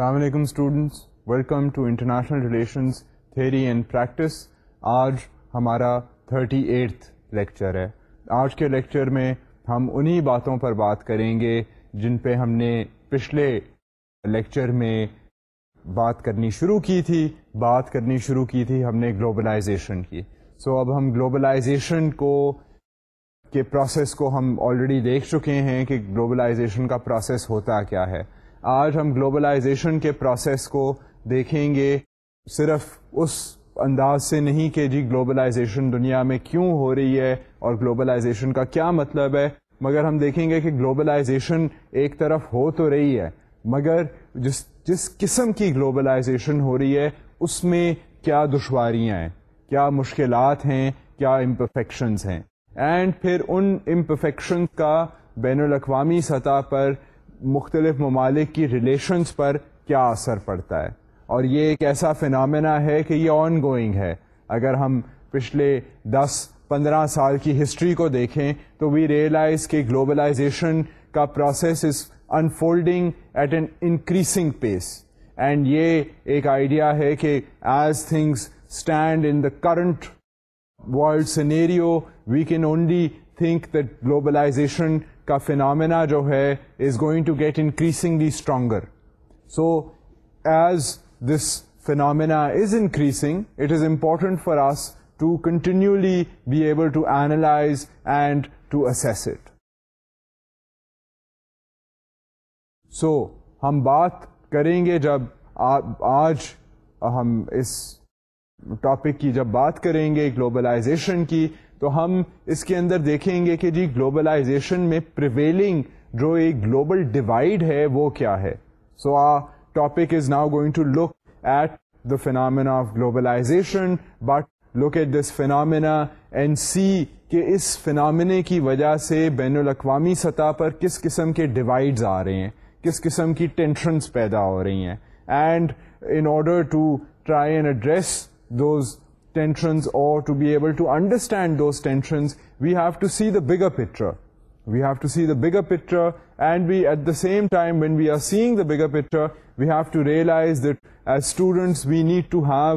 السلام علیکم students welcome to international relations theory and practice آج ہمارا تھرٹی ایٹھ لیکچر ہے آج کے لیکچر میں ہم انہی باتوں پر بات کریں گے جن پہ ہم نے پچھلے لیکچر میں بات کرنی شروع کی تھی بات کرنی شروع کی تھی ہم نے گلوبلائزیشن کی سو so اب ہم گلوبلائزیشن کو کے پروسیس کو ہم آلریڈی دیکھ چکے ہیں کہ گلوبلائزیشن کا پروسیس ہوتا کیا ہے آج ہم گلوبلائزیشن کے پروسیس کو دیکھیں گے صرف اس انداز سے نہیں کہ جی گلوبلائزیشن دنیا میں کیوں ہو رہی ہے اور گلوبلائزیشن کا کیا مطلب ہے مگر ہم دیکھیں گے کہ گلوبلائزیشن ایک طرف ہو تو رہی ہے مگر جس جس قسم کی گلوبلائزیشن ہو رہی ہے اس میں کیا دشواریاں ہیں کیا مشکلات ہیں کیا امپرفیکشنز ہیں اینڈ پھر ان امپرفیکشن کا بین الاقوامی سطح پر مختلف ممالک کی ریلیشنس پر کیا اثر پڑتا ہے اور یہ ایک ایسا فنامنا ہے کہ یہ آن گوئنگ ہے اگر ہم پچھلے دس پندرہ سال کی ہسٹری کو دیکھیں تو وی ریئلائز کہ گلوبلائزیشن کا process is in at an increasing pace and یہ ایک آئیڈیا ہے کہ as things stand in the current world scenario we can only think that globalisation کا فینامنا جو ہے is going to get increasingly stronger so as this is increasing it is important for us to continuously be able to analyse and to assess it so ہم بات کریں گے جب آج ہم اس ٹاپک کی جب بات کریں گے گلوبلائزیشن کی تو ہم اس کے اندر دیکھیں گے کہ جی گلوبلائزیشن میں پریویلنگ جو ایک گلوبل ڈیوائڈ ہے وہ کیا ہے so a topic is now going to look at the phenomena of globalisation but look at this phenomena and see کہ اس فنامنے کی وجہ سے بین الاقوامی سطح پر کس قسم کے ڈیوائڈز آ رہے ہیں کس قسم کی ٹینشنس پیدا ہو رہی ہیں and in order to try and address those to be able to understand we have to see the bigger picture we have to see the bigger we have to realise we need to have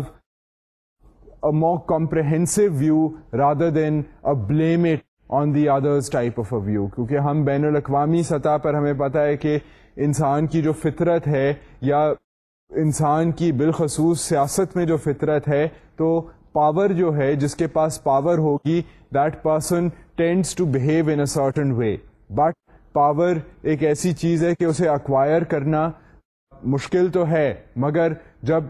comprehensive view rather than a blame add on the other view کیونکہ ہم بین الاقوامی سطح پر ہمیں پتا ہے کہ انسان کی جو فطرت ہے یا انسان کی بالخصوص سیاست میں جو فطرت ہے تو پاور جو ہے جس کے پاس پاور ہوگی that person tends to behave in a certain way but power ایک ایسی چیز ہے کہ اسے اکوائر کرنا مشکل تو ہے مگر جب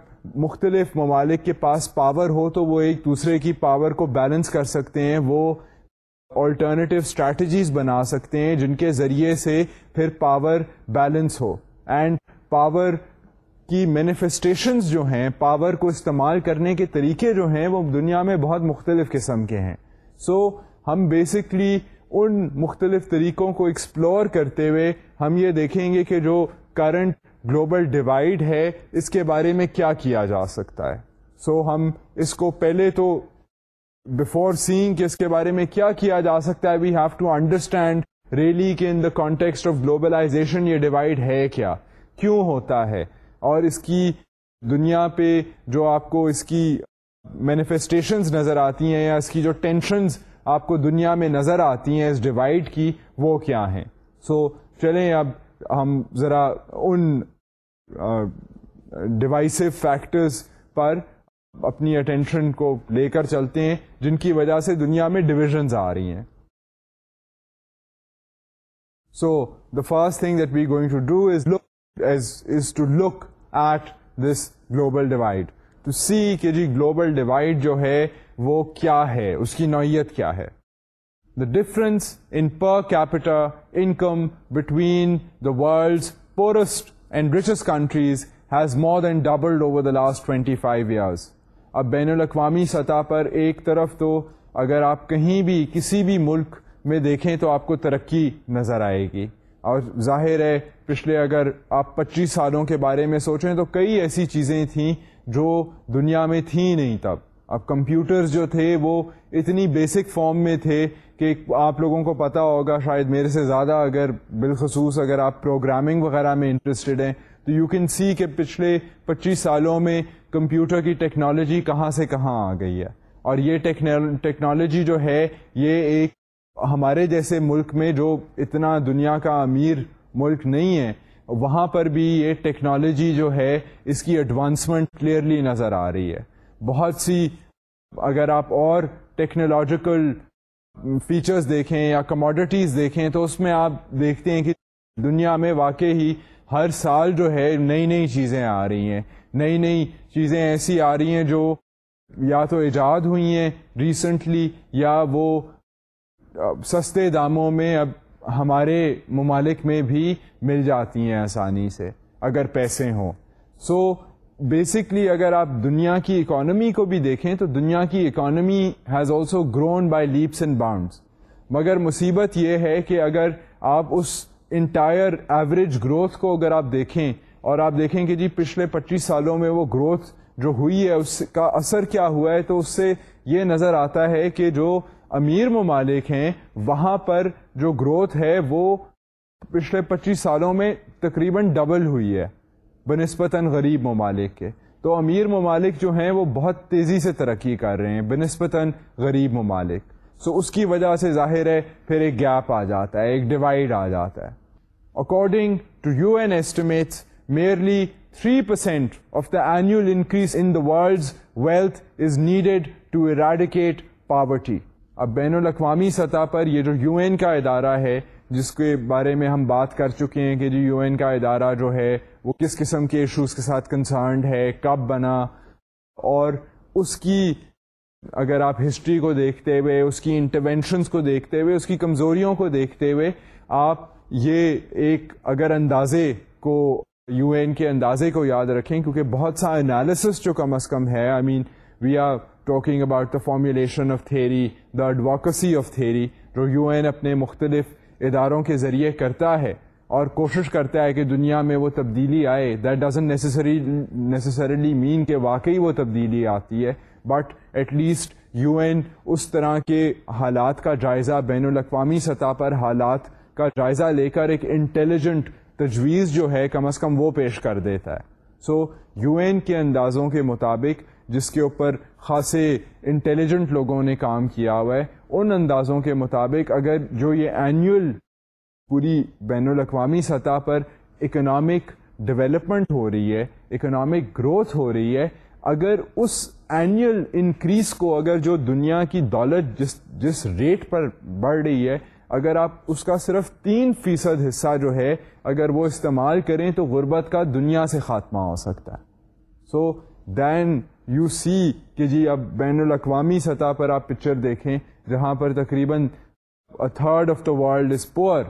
مختلف ممالک کے پاس پاور ہو تو وہ ایک دوسرے کی پاور کو بیلنس کر سکتے ہیں وہ آلٹرنیٹیو اسٹریٹجیز بنا سکتے ہیں جن کے ذریعے سے پھر پاور بیلنس ہو اینڈ پاور کی مینیفیسٹیشنز جو ہیں پاور کو استعمال کرنے کے طریقے جو ہیں وہ دنیا میں بہت مختلف قسم کے ہیں سو so, ہم بیسکلی ان مختلف طریقوں کو ایکسپلور کرتے ہوئے ہم یہ دیکھیں گے کہ جو کرنٹ گلوبل ڈیوائڈ ہے اس کے بارے میں کیا کیا جا سکتا ہے سو so, ہم اس کو پہلے تو بفور سینگ کہ اس کے بارے میں کیا کیا جا سکتا ہے we have to understand really کہ in the context of globalisation یہ ڈیوائڈ ہے کیا کیوں ہوتا ہے اور اس کی دنیا پہ جو آپ کو اس کی مینیفیسٹیشنز نظر آتی ہیں یا اس کی جو ٹینشنز آپ کو دنیا میں نظر آتی ہیں اس ڈیوائڈ کی وہ کیا ہیں سو so, چلیں اب ہم ذرا ان uh, فیکٹرز پر اپنی اٹینشن کو لے کر چلتے ہیں جن کی وجہ سے دنیا میں ڈویژنز آ رہی ہیں so the first thing that we going to do is look as is to look at this global divide to see کہ جی گلوبل ڈیوائڈ جو ہے وہ کیا ہے اس کی نوعیت کیا ہے the difference in per capita income between the world poorest and richest countries has more than double over the last twenty five years اب بین الاقوامی سطح پر ایک طرف تو اگر آپ کہیں بھی کسی بھی ملک میں دیکھیں تو آپ کو ترقی نظر آئے گی اور ظاہر ہے پچھلے اگر آپ پچیس سالوں کے بارے میں سوچیں تو کئی ایسی چیزیں تھیں جو دنیا میں تھیں نہیں تب اب کمپیوٹرز جو تھے وہ اتنی بیسک فارم میں تھے کہ آپ لوگوں کو پتا ہوگا شاید میرے سے زیادہ اگر بالخصوص اگر آپ پروگرامنگ وغیرہ میں انٹرسٹڈ ہیں تو یو کین سی کہ پچھلے پچیس سالوں میں کمپیوٹر کی ٹیکنالوجی کہاں سے کہاں آ گئی ہے اور یہ ٹیکنالوجی جو ہے یہ ایک ہمارے جیسے ملک میں جو اتنا دنیا کا امیر ملک نہیں ہے وہاں پر بھی یہ ٹیکنالوجی جو ہے اس کی ایڈوانسمنٹ کلیئرلی نظر آ رہی ہے بہت سی اگر آپ اور ٹیکنالوجیکل فیچرز دیکھیں یا کموڈیٹیز دیکھیں تو اس میں آپ دیکھتے ہیں کہ دنیا میں واقع ہی ہر سال جو ہے نئی نئی چیزیں آ رہی ہیں نئی نئی چیزیں ایسی آ رہی ہیں جو یا تو ایجاد ہوئی ہیں ریسنٹلی یا وہ سستے داموں میں اب ہمارے ممالک میں بھی مل جاتی ہیں آسانی سے اگر پیسے ہوں سو بیسکلی اگر آپ دنیا کی اکانومی کو بھی دیکھیں تو دنیا کی economy has also grown by leaps and bounds مگر مصیبت یہ ہے کہ اگر آپ اس انٹائر ایوریج گروتھ کو اگر آپ دیکھیں اور آپ دیکھیں کہ جی پچھلے پچیس سالوں میں وہ گروتھ جو ہوئی ہے اس کا اثر کیا ہوا ہے تو اس سے یہ نظر آتا ہے کہ جو امیر ممالک ہیں وہاں پر جو گروتھ ہے وہ پچھلے پچیس سالوں میں تقریباً ڈبل ہوئی ہے بہ غریب ممالک کے تو امیر ممالک جو ہیں وہ بہت تیزی سے ترقی کر رہے ہیں بہ غریب ممالک سو so اس کی وجہ سے ظاہر ہے پھر ایک گیپ آ جاتا ہے ایک ڈیوائڈ آ جاتا ہے according to U N estimates merely three percent of the an increase in the world's wealth is needed to eradicate poverty اب بین الاقوامی سطح پر یہ جو یو این کا ادارہ ہے جس کے بارے میں ہم بات کر چکے ہیں کہ جو جی یو این کا ادارہ جو ہے وہ کس قسم کے ایشوز کے ساتھ کنسرنڈ ہے کب بنا اور اس کی اگر آپ ہسٹری کو دیکھتے ہوئے اس کی انٹرونشنس کو دیکھتے ہوئے اس کی کمزوریوں کو دیکھتے ہوئے آپ یہ ایک اگر اندازے کو یو این کے اندازے کو یاد رکھیں کیونکہ بہت سا انالیسس جو کم از کم ہے I mean we are talking about the formulation of theory the advocacy of theory جو یو این اپنے مختلف اداروں کے ذریعے کرتا ہے اور کوشش کرتا ہے کہ دنیا میں وہ تبدیلی آئے that doesn't necessary necessarily mean کہ واقعی وہ تبدیلی آتی ہے but at least U N اس طرح کے حالات کا جائزہ بین الاقوامی سطح پر حالات کا جائزہ لے کر ایک انٹیلیجنٹ تجویز جو ہے کم از کم وہ پیش کر دیتا ہے سو یو این کے اندازوں کے مطابق جس کے اوپر خاصے انٹیلیجنٹ لوگوں نے کام کیا ہوا ہے ان اندازوں کے مطابق اگر جو یہ اینیول پوری بین الاقوامی سطح پر اکنامک ڈویلپمنٹ ہو رہی ہے اکنامک گروتھ ہو رہی ہے اگر اس اینیول انکریز کو اگر جو دنیا کی دولت جس جس ریٹ پر بڑھ رہی ہے اگر آپ اس کا صرف تین فیصد حصہ جو ہے اگر وہ استعمال کریں تو غربت کا دنیا سے خاتمہ ہو سکتا ہے سو دین یو سی کہ جی اب بین الاقوامی سطح پر آپ پکچر دیکھیں جہاں پر تقریباً third of the world is poor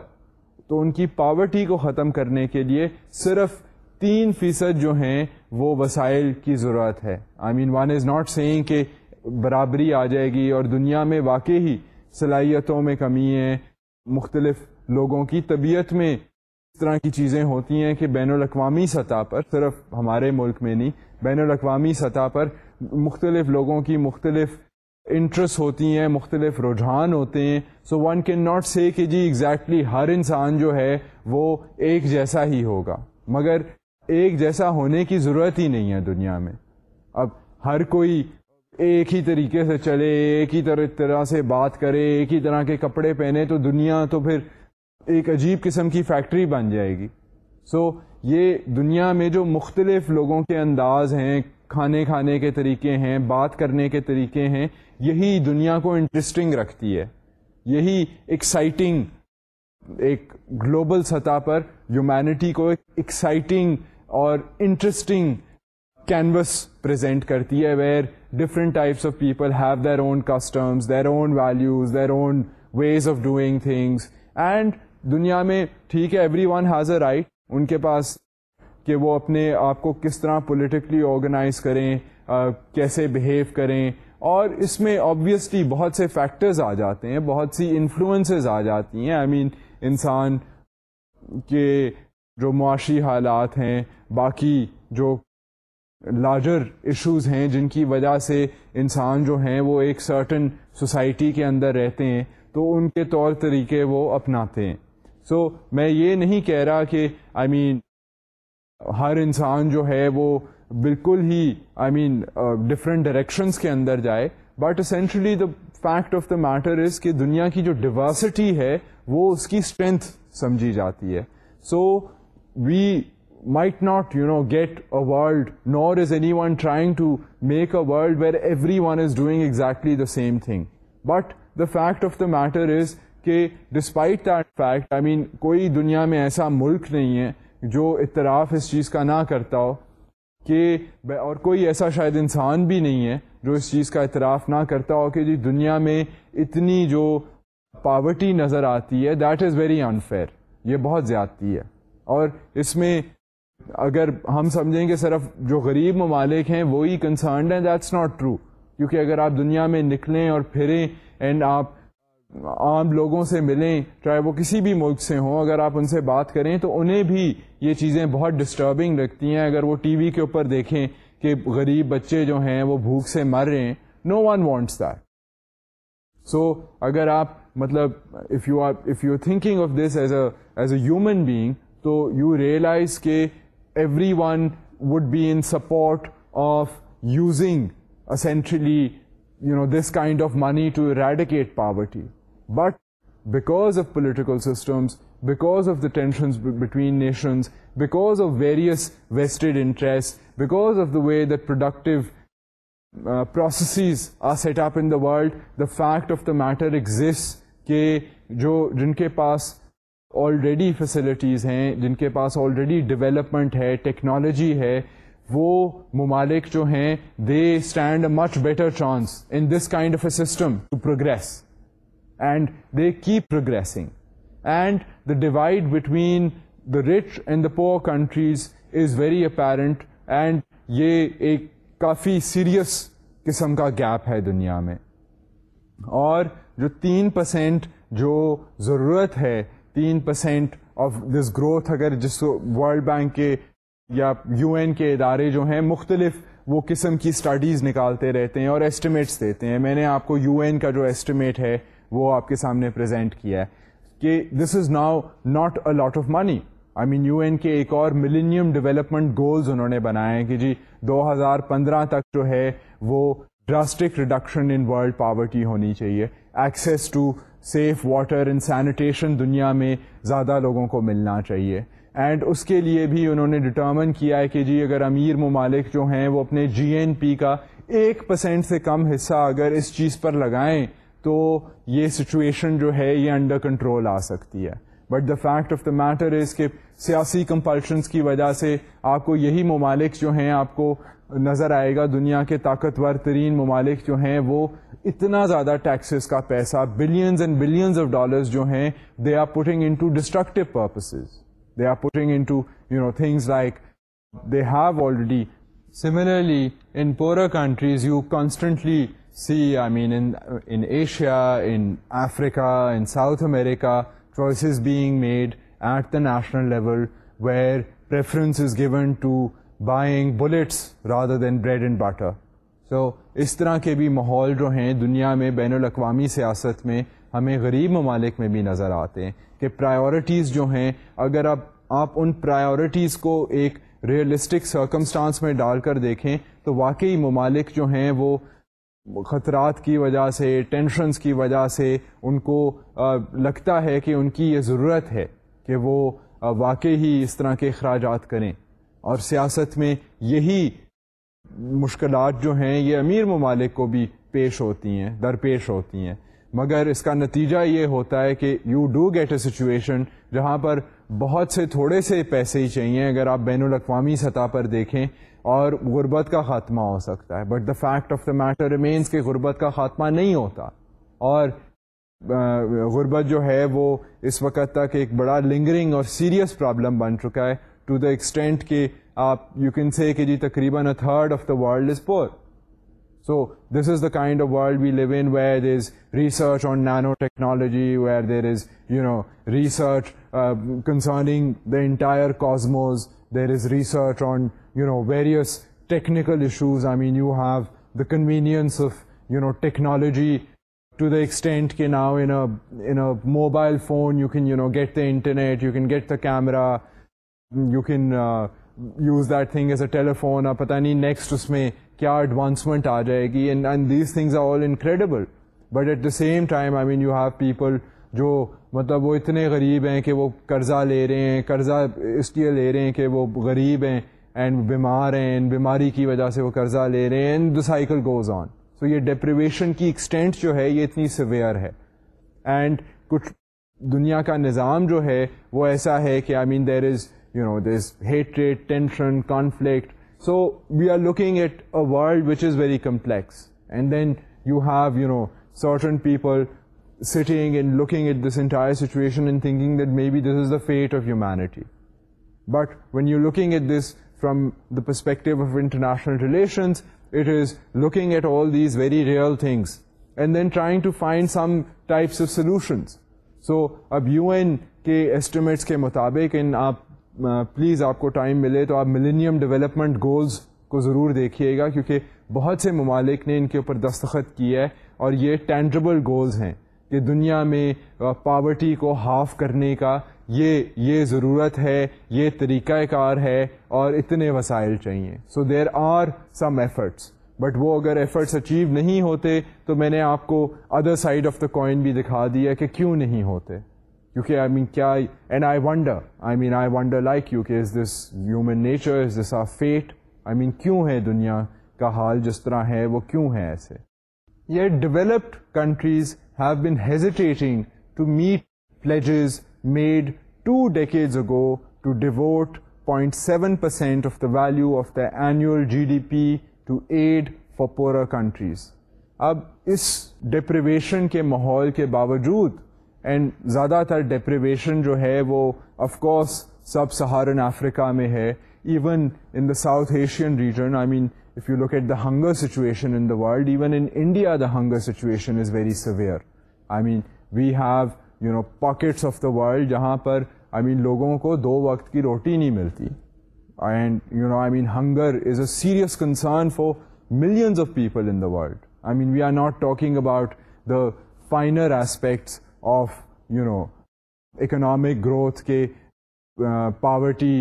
تو ان کی پاورٹی کو ختم کرنے کے لیے صرف تین فیصد جو ہیں وہ وسائل کی ضرورت ہے I mean one is not saying کہ برابری آ جائے گی اور دنیا میں واقع ہی صلاحیتوں میں کمی ہے مختلف لوگوں کی طبیعت میں اس طرح کی چیزیں ہوتی ہیں کہ بین الاقوامی سطح پر صرف ہمارے ملک میں نہیں بین الاقوامی سطح پر مختلف لوگوں کی مختلف انٹرسٹ ہوتی ہیں مختلف رجحان ہوتے ہیں so one can not say کہ جی ایگزیکٹلی exactly ہر انسان جو ہے وہ ایک جیسا ہی ہوگا مگر ایک جیسا ہونے کی ضرورت ہی نہیں ہے دنیا میں اب ہر کوئی ایک ہی طریقے سے چلے ایک ہی طرح سے بات کرے ایک ہی طرح کے کپڑے پہنے تو دنیا تو پھر ایک عجیب قسم کی فیکٹری بن جائے گی سو so, یہ دنیا میں جو مختلف لوگوں کے انداز ہیں کھانے کھانے کے طریقے ہیں بات کرنے کے طریقے ہیں یہی دنیا کو انٹرسٹنگ رکھتی ہے یہی ایکسائٹنگ ایک گلوبل سطح پر ہیومینٹی کو ایکسائٹنگ اور انٹرسٹنگ کینوس پرزینٹ کرتی ہے where different types of people have their own customs their own values their own ways of doing things and دنیا میں ٹھیک ہے every one has a right ان کے پاس کہ وہ اپنے آپ کو کس طرح پولیٹیکلی آرگنائز کریں آ, کیسے بہیو کریں اور اس میں آبویسلی بہت سے فیکٹرز آ جاتے ہیں بہت سی انفلوئنسز آ جاتی ہیں آئی I مین mean, انسان کے جو معاشی حالات ہیں باقی جو لارجر ایشوز ہیں جن کی وجہ سے انسان جو ہیں وہ ایک سرٹن سوسائٹی کے اندر رہتے ہیں تو ان کے طور طریقے وہ اپناتے ہیں سو میں یہ نہیں کہہ رہا کہ آئی مین ہر انسان جو ہے وہ بالکل ہی آئی مین ڈفرینٹ ڈائریکشنس کے اندر جائے but essentially the fact of the matter is کہ دنیا کی جو ڈیورسٹی ہے وہ اس کی اسٹرینتھ سمجھی جاتی ہے so we might not you know get a world nor is any one trying to make a world where every one is doing exactly the same thing but the fact of the matter is that despite that fact I mean کوئی دنیا میں ایسا ملک نہیں ہے جو اعتراف اس چیز کا نہ کرتا ہو کہ اور کوئی ایسا شاید انسان بھی نہیں ہے جو اس چیز کا اعتراف نہ کرتا ہو کہ جی دنیا میں اتنی جو پاورٹی نظر آتی ہے دیٹ از ویری انفیئر یہ بہت زیادتی ہے اور اس میں اگر ہم سمجھیں کہ صرف جو غریب ممالک ہیں وہی کنسرنڈ ہیں دیٹس ناٹ ٹرو کیونکہ اگر آپ دنیا میں نکلیں اور پھریں اینڈ آپ عام لوگوں سے ملیں چاہے وہ کسی بھی ملک سے ہوں اگر آپ ان سے بات کریں تو انہیں بھی یہ چیزیں بہت ڈسٹربنگ لگتی ہیں اگر وہ ٹی وی کے اوپر دیکھیں کہ غریب بچے جو ہیں وہ بھوک سے مر رہے ہیں no one wants that so اگر آپ مطلب if you are if you thinking of this as a as a human being تو یو ریئلائز کہ everyone would be in support of using essentially you know this kind of money to eradicate poverty but because of political systems because of the tensions between nations because of various vested interest because of the way deductive processes a setup in the world the fact of the matter exist کہ جو جن کے پاس already facilities ہیں جن کے پاس already development ہے ٹیکنالوجی ہے وہ ممالک جو ہیں they stand a much better chance in this kind of a system to progress and they keep progressing and the divide between the rich and the poor countries is very apparent and یہ ایک کافی serious قسم کا gap ہے دنیا میں اور جو تین پرسینٹ جو ضرورت ہے تین پرسینٹ آف دس گروتھ اگر جس ورلڈ بینک کے یا یو این کے ادارے جو ہیں مختلف وہ قسم کی اسٹڈیز نکالتے رہتے ہیں اور ایسٹیمیٹس دیتے ہیں میں نے آپ کو یو این کا جو ایسٹیمیٹ ہے وہ آپ کے سامنے پریزنٹ کیا ہے کہ this is now not a lot of money I mean U N کے ایک اور ملینیم ڈیولپمنٹ گولز انہوں نے ہیں کہ جی دو ہزار پندرہ تک جو ہے وہ drastic reduction in world poverty ہونی چاہیے access to safe water and sanitation دنیا میں زیادہ لوگوں کو ملنا چاہیے اینڈ اس کے لیے بھی انہوں نے ڈٹرمن کیا ہے کہ جی اگر امیر ممالک جو ہیں وہ اپنے جی این پی کا ایک پرسینٹ سے کم حصہ اگر اس چیز پر لگائیں تو یہ سچویشن جو ہے یہ انڈر کنٹرول آ سکتی ہے but the fact of the matter is کہ سیاسی کمپلشنس کی وجہ سے آپ کو یہی ممالک جو ہیں آپ کو نظر آئے گا دنیا کے طاقتور ترین ممالک جو ہیں وہ اتنا زیادہ ٹیکسز کا پیسہ billions and billions of dollars جو ہیں they are putting in to destructive purposes they are putting in to you know things like they have already similarly in poorer countries you constantly see I mean in in Asia in Africa, in South America choices being being made at the national level where preference is to to buying bullets rather than bread and butter اس طرح کے بھی ماحول جو ہیں دنیا میں بین الاقوامی سیاست میں ہمیں غریب ممالک میں بھی نظر آتے ہیں کہ پرائیورٹیز جو ہیں اگر آپ آپ ان پرائیورٹیز کو ایک ریئلسٹک سرکمسٹانس میں ڈال کر دیکھیں تو واقعی ممالک جو ہیں وہ خطرات کی وجہ سے ٹینشنس کی وجہ سے ان کو لگتا ہے کہ ان کی یہ ضرورت ہے کہ وہ واقعی ہی اس طرح کے اخراجات کریں اور سیاست میں یہی مشکلات جو ہیں یہ امیر ممالک کو بھی پیش ہوتی ہیں درپیش ہوتی ہیں مگر اس کا نتیجہ یہ ہوتا ہے کہ you do get a situation جہاں پر بہت سے تھوڑے سے پیسے ہی چاہیے اگر آپ بین الاقوامی سطح پر دیکھیں اور غربت کا خاتمہ ہو سکتا ہے but the fact of the matter remains کہ غربت کا خاتمہ نہیں ہوتا اور غربت جو ہے وہ اس وقت تک ایک بڑا لنگرنگ اور سیریس پرابلم بن چکا ہے ٹو دا ایکسٹینٹ کہ آپ یو کین سے کہ جی تقریباً a third of the world is poor so this is the kind of world we live in where is research on nanotechnology where there is you know research concerning the entire cosmos there is research on you know various technical issues I mean you have the convenience of you know technology to the extent کے now a mobile phone you can you know get the internet you can get the camera you can use that thing as a telephone آپ پتا نہیں next اس میں کیا advancement آ جائے گی are all incredible but at the same time I mean you have people جو مطلب وہ اتنے غریب ہیں کہ وہ قرضہ لے رہے ہیں قرضہ اس لیے لے رہے ہیں کہ وہ غریب ہیں اینڈ بیمار ہیں بیماری کی وجہ سے وہ قرضہ لے رہے ہیں and the cycle goes on so یہ ڈپریویشن کی ایکسٹینٹ جو ہے یہ اتنی سویئر ہے اینڈ کچھ دنیا کا نظام جو ہے وہ ایسا ہے کہ I mean there is you know there is hatred tension conflict so we are looking at a world which is very complex and then you have you know certain people sitting and looking entire this entire situation that be this is the fate of humanity but when you looking at this from the perspective of international relations it is looking at all these very real things and then trying to find some types of solutions so اب U N کے estimates کے مطابق آپ please آپ کو time ملے تو آپ ملینیم ڈیولپمنٹ گولز کو ضرور دیکھیے گا کیونکہ بہت سے ممالک نے ان کے اوپر دستخط کی ہے اور یہ ٹینڈریبل گولز ہیں کہ دنیا میں پاورٹی کو ہاف کرنے کا یہ یہ ضرورت ہے یہ طریقہ کار ہے اور اتنے وسائل چاہیے so there are some efforts but وہ اگر ایفرٹس اچیو نہیں ہوتے تو میں نے آپ کو other side of the coin بھی دکھا دیا کہ کیوں نہیں ہوتے کیونکہ آئی مین کیا and I wonder I mean I wonder like you کہ is this human nature is this our fate I mean کیوں ہے دنیا کا حال جس طرح ہے وہ کیوں ہے ایسے یہ developed countries have been hesitating to meet pledges made two decades ago to devote point seven percent of the value of the annual G D P to aid for poor countries اب اس deprivation کے ماحول کے باوجود and زیادہ تر deprivation جو ہے وہ افکوس سب سہارن افریقہ میں ہے even in the South Asian region I mean look at the hunger situation in the world even India the hunger situation is very severe I mean we have you know pockets of the world جہاں پر I I mean mean, لوگوں کو دو وقت کی روٹی نہیں ملتی and you know I mean hunger is a serious concern for millions of people in the world I mean we are not talking about the finer aspects of you know economic growth کے poverty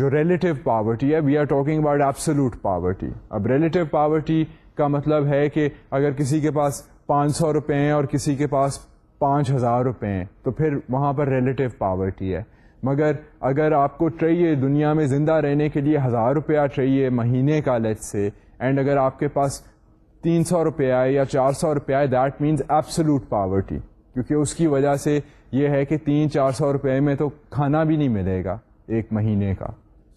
جو relative poverty ہے we are talking about absolute poverty اب relative poverty کا مطلب ہے کہ اگر کسی کے پاس پانچ سو روپئے ہیں اور کسی کے پاس پانچ ہزار روپے ہیں تو پھر وہاں پر ریلیٹیو پاورٹی ہے مگر اگر آپ کو چاہیے دنیا میں زندہ رہنے کے لیے ہزار روپیہ چاہیے مہینے کا لچ سے اینڈ اگر آپ کے پاس تین سو روپیہ ہے یا چار سو روپیہ ہے دیٹ مینز ایپسلوٹ پاورٹی کیونکہ اس کی وجہ سے یہ ہے کہ تین چار سو روپئے میں تو کھانا بھی نہیں ملے گا ایک مہینے کا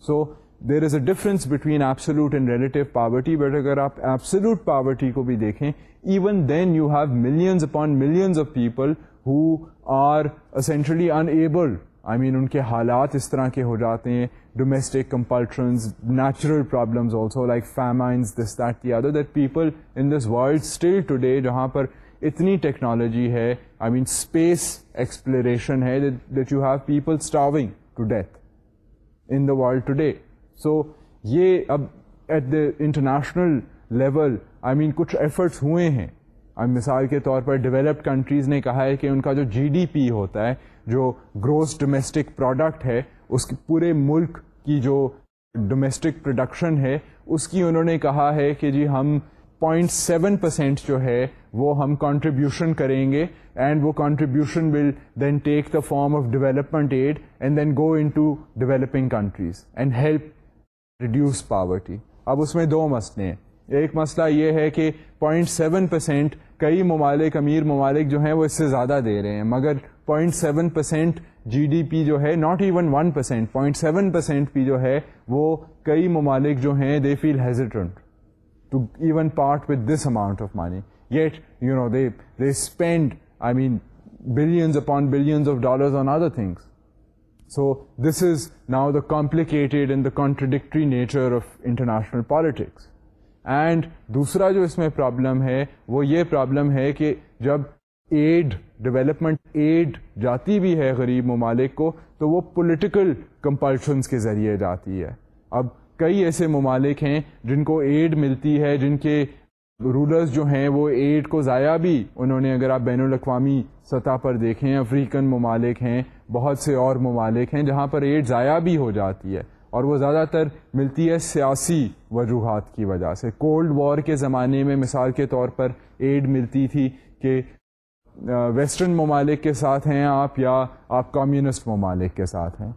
so so, there is a difference between absolute and relative poverty but اگر آپ ایبسلوٹ پاورٹی کو بھی دیکھیں even then you have millions upon millions of people who are essentially unable ان کے حالات اس طرح کے ہو جاتے ہیں domestic کمپلٹرنز natural problems also like famines this that that the other people in this world still today جہاں پر اتنی ٹیکنالوجی ہے آئی مین اسپیس ایکسپلوریشن ہے that you have people to death in the world so یہ اب at the international level I mean کچھ efforts ہوئے ہیں اب مثال کے طور پر ڈیولپڈ کنٹریز نے کہا ہے کہ ان کا جو جی ڈی پی ہوتا ہے جو گروس ڈومیسٹک پروڈکٹ ہے اس پورے ملک کی جو ڈومیسٹک پروڈکشن ہے اس کی انہوں نے کہا ہے کہ جی ہم پوائنٹ سیون پرسینٹ جو ہے وہ ہم کنٹریبیوشن کریں گے اینڈ وہ contribution will then take the form of development aid and then go in to developing countries and help reduce poverty اب اس میں دو مسئلے ہیں ایک مسئلہ یہ ہے کہ پوائنٹ سیون پرسینٹ کئی ممالک امیر ممالک جو ہیں وہ اس سے زیادہ دے رہے ہیں مگر point seven percent G D P جو ہے not even one percent point seven percent بھی جو ہے وہ کئی ممالک جو ہیں they feel hesitant to even part with this amount of money get you know they they spend I mean billions upon billions of dollars on other things so this is now the complicated and the contradictory nature of international politics and دوسرا جو اس میں problem ہے وہ یہ problem ہے کہ جب aid development aid جاتی بھی ہے غریب ممالک کو تو وہ پولیٹیکل کمپلشنس کے ذریعے جاتی ہے اب کئی ایسے ممالک ہیں جن کو ایڈ ملتی ہے جن کے رولرز جو ہیں وہ ایڈ کو ضائع بھی انہوں نے اگر آپ بین الاقوامی سطح پر دیکھیں افریقن ممالک ہیں بہت سے اور ممالک ہیں جہاں پر ایڈ ضائع بھی ہو جاتی ہے اور وہ زیادہ تر ملتی ہے سیاسی وجوہات کی وجہ سے کولڈ وار کے زمانے میں مثال کے طور پر ایڈ ملتی تھی کہ ویسٹرن ممالک کے ساتھ ہیں آپ یا آپ کمیونسٹ ممالک کے ساتھ ہیں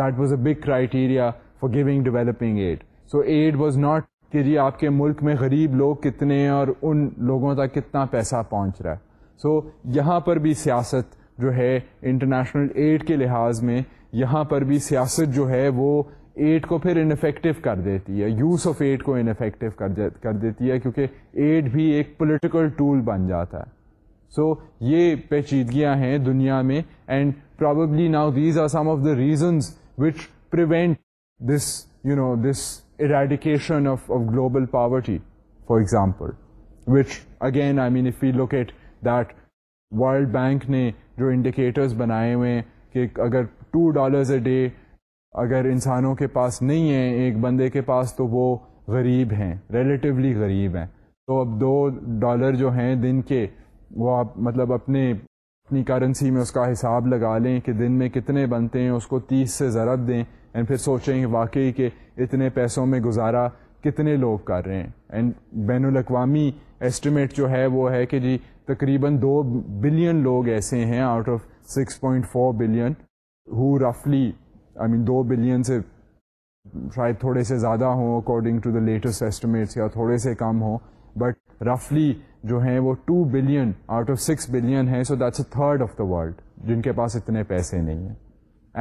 that was a big criteria for going developing aid so aid was not کہ جی آپ کے ملک میں غریب لوگ کتنے ہیں اور ان لوگوں تک کتنا پیسہ پہنچ رہا ہے سو so, یہاں پر بھی سیاست جو ہے انٹرنیشنل ایڈ کے لحاظ میں یہاں پر بھی سیاست جو ہے وہ ایڈ کو پھر انفیکٹو کر دیتی ہے یوز آف ایڈ کو انفیکٹو کر دیتی ہے کیونکہ ایڈ بھی ایک پولیٹیکل ٹول بن جاتا ہے سو یہ پیچیدگیاں ہیں دنیا میں and probably now these are some of the reasons which prevent this you know this eradication of of global poverty for example which again I mean if you locate that World Bank نے جو indicators بنائے ہوئے ہیں کہ اگر two dollars a day اگر انسانوں کے پاس نہیں ہیں ایک بندے کے پاس تو وہ غریب ہیں ریلیٹیولی غریب ہیں تو اب دو ڈالر جو ہیں دن کے وہ آپ مطلب اپنے اپنی کرنسی میں اس کا حساب لگا لیں کہ دن میں کتنے بنتے ہیں اس کو تیس سے ضرب دیں اینڈ پھر سوچیں کہ واقعی کہ اتنے پیسوں میں گزارا کتنے لوگ کر رہے ہیں اینڈ بین الاقوامی اسٹیمیٹ جو ہے وہ ہے کہ جی تقریباً دو بلین لوگ ایسے ہیں out of six point four billion ہو رفلی آئی مین دو بلین سے شاید تھوڑے سے زیادہ ہوں according to the latest estimates یا تھوڑے سے کم ہوں بٹ رفلی جو ہیں وہ two billion out of six billion ہیں so that's a third of the world جن کے پاس اتنے پیسے نہیں ہیں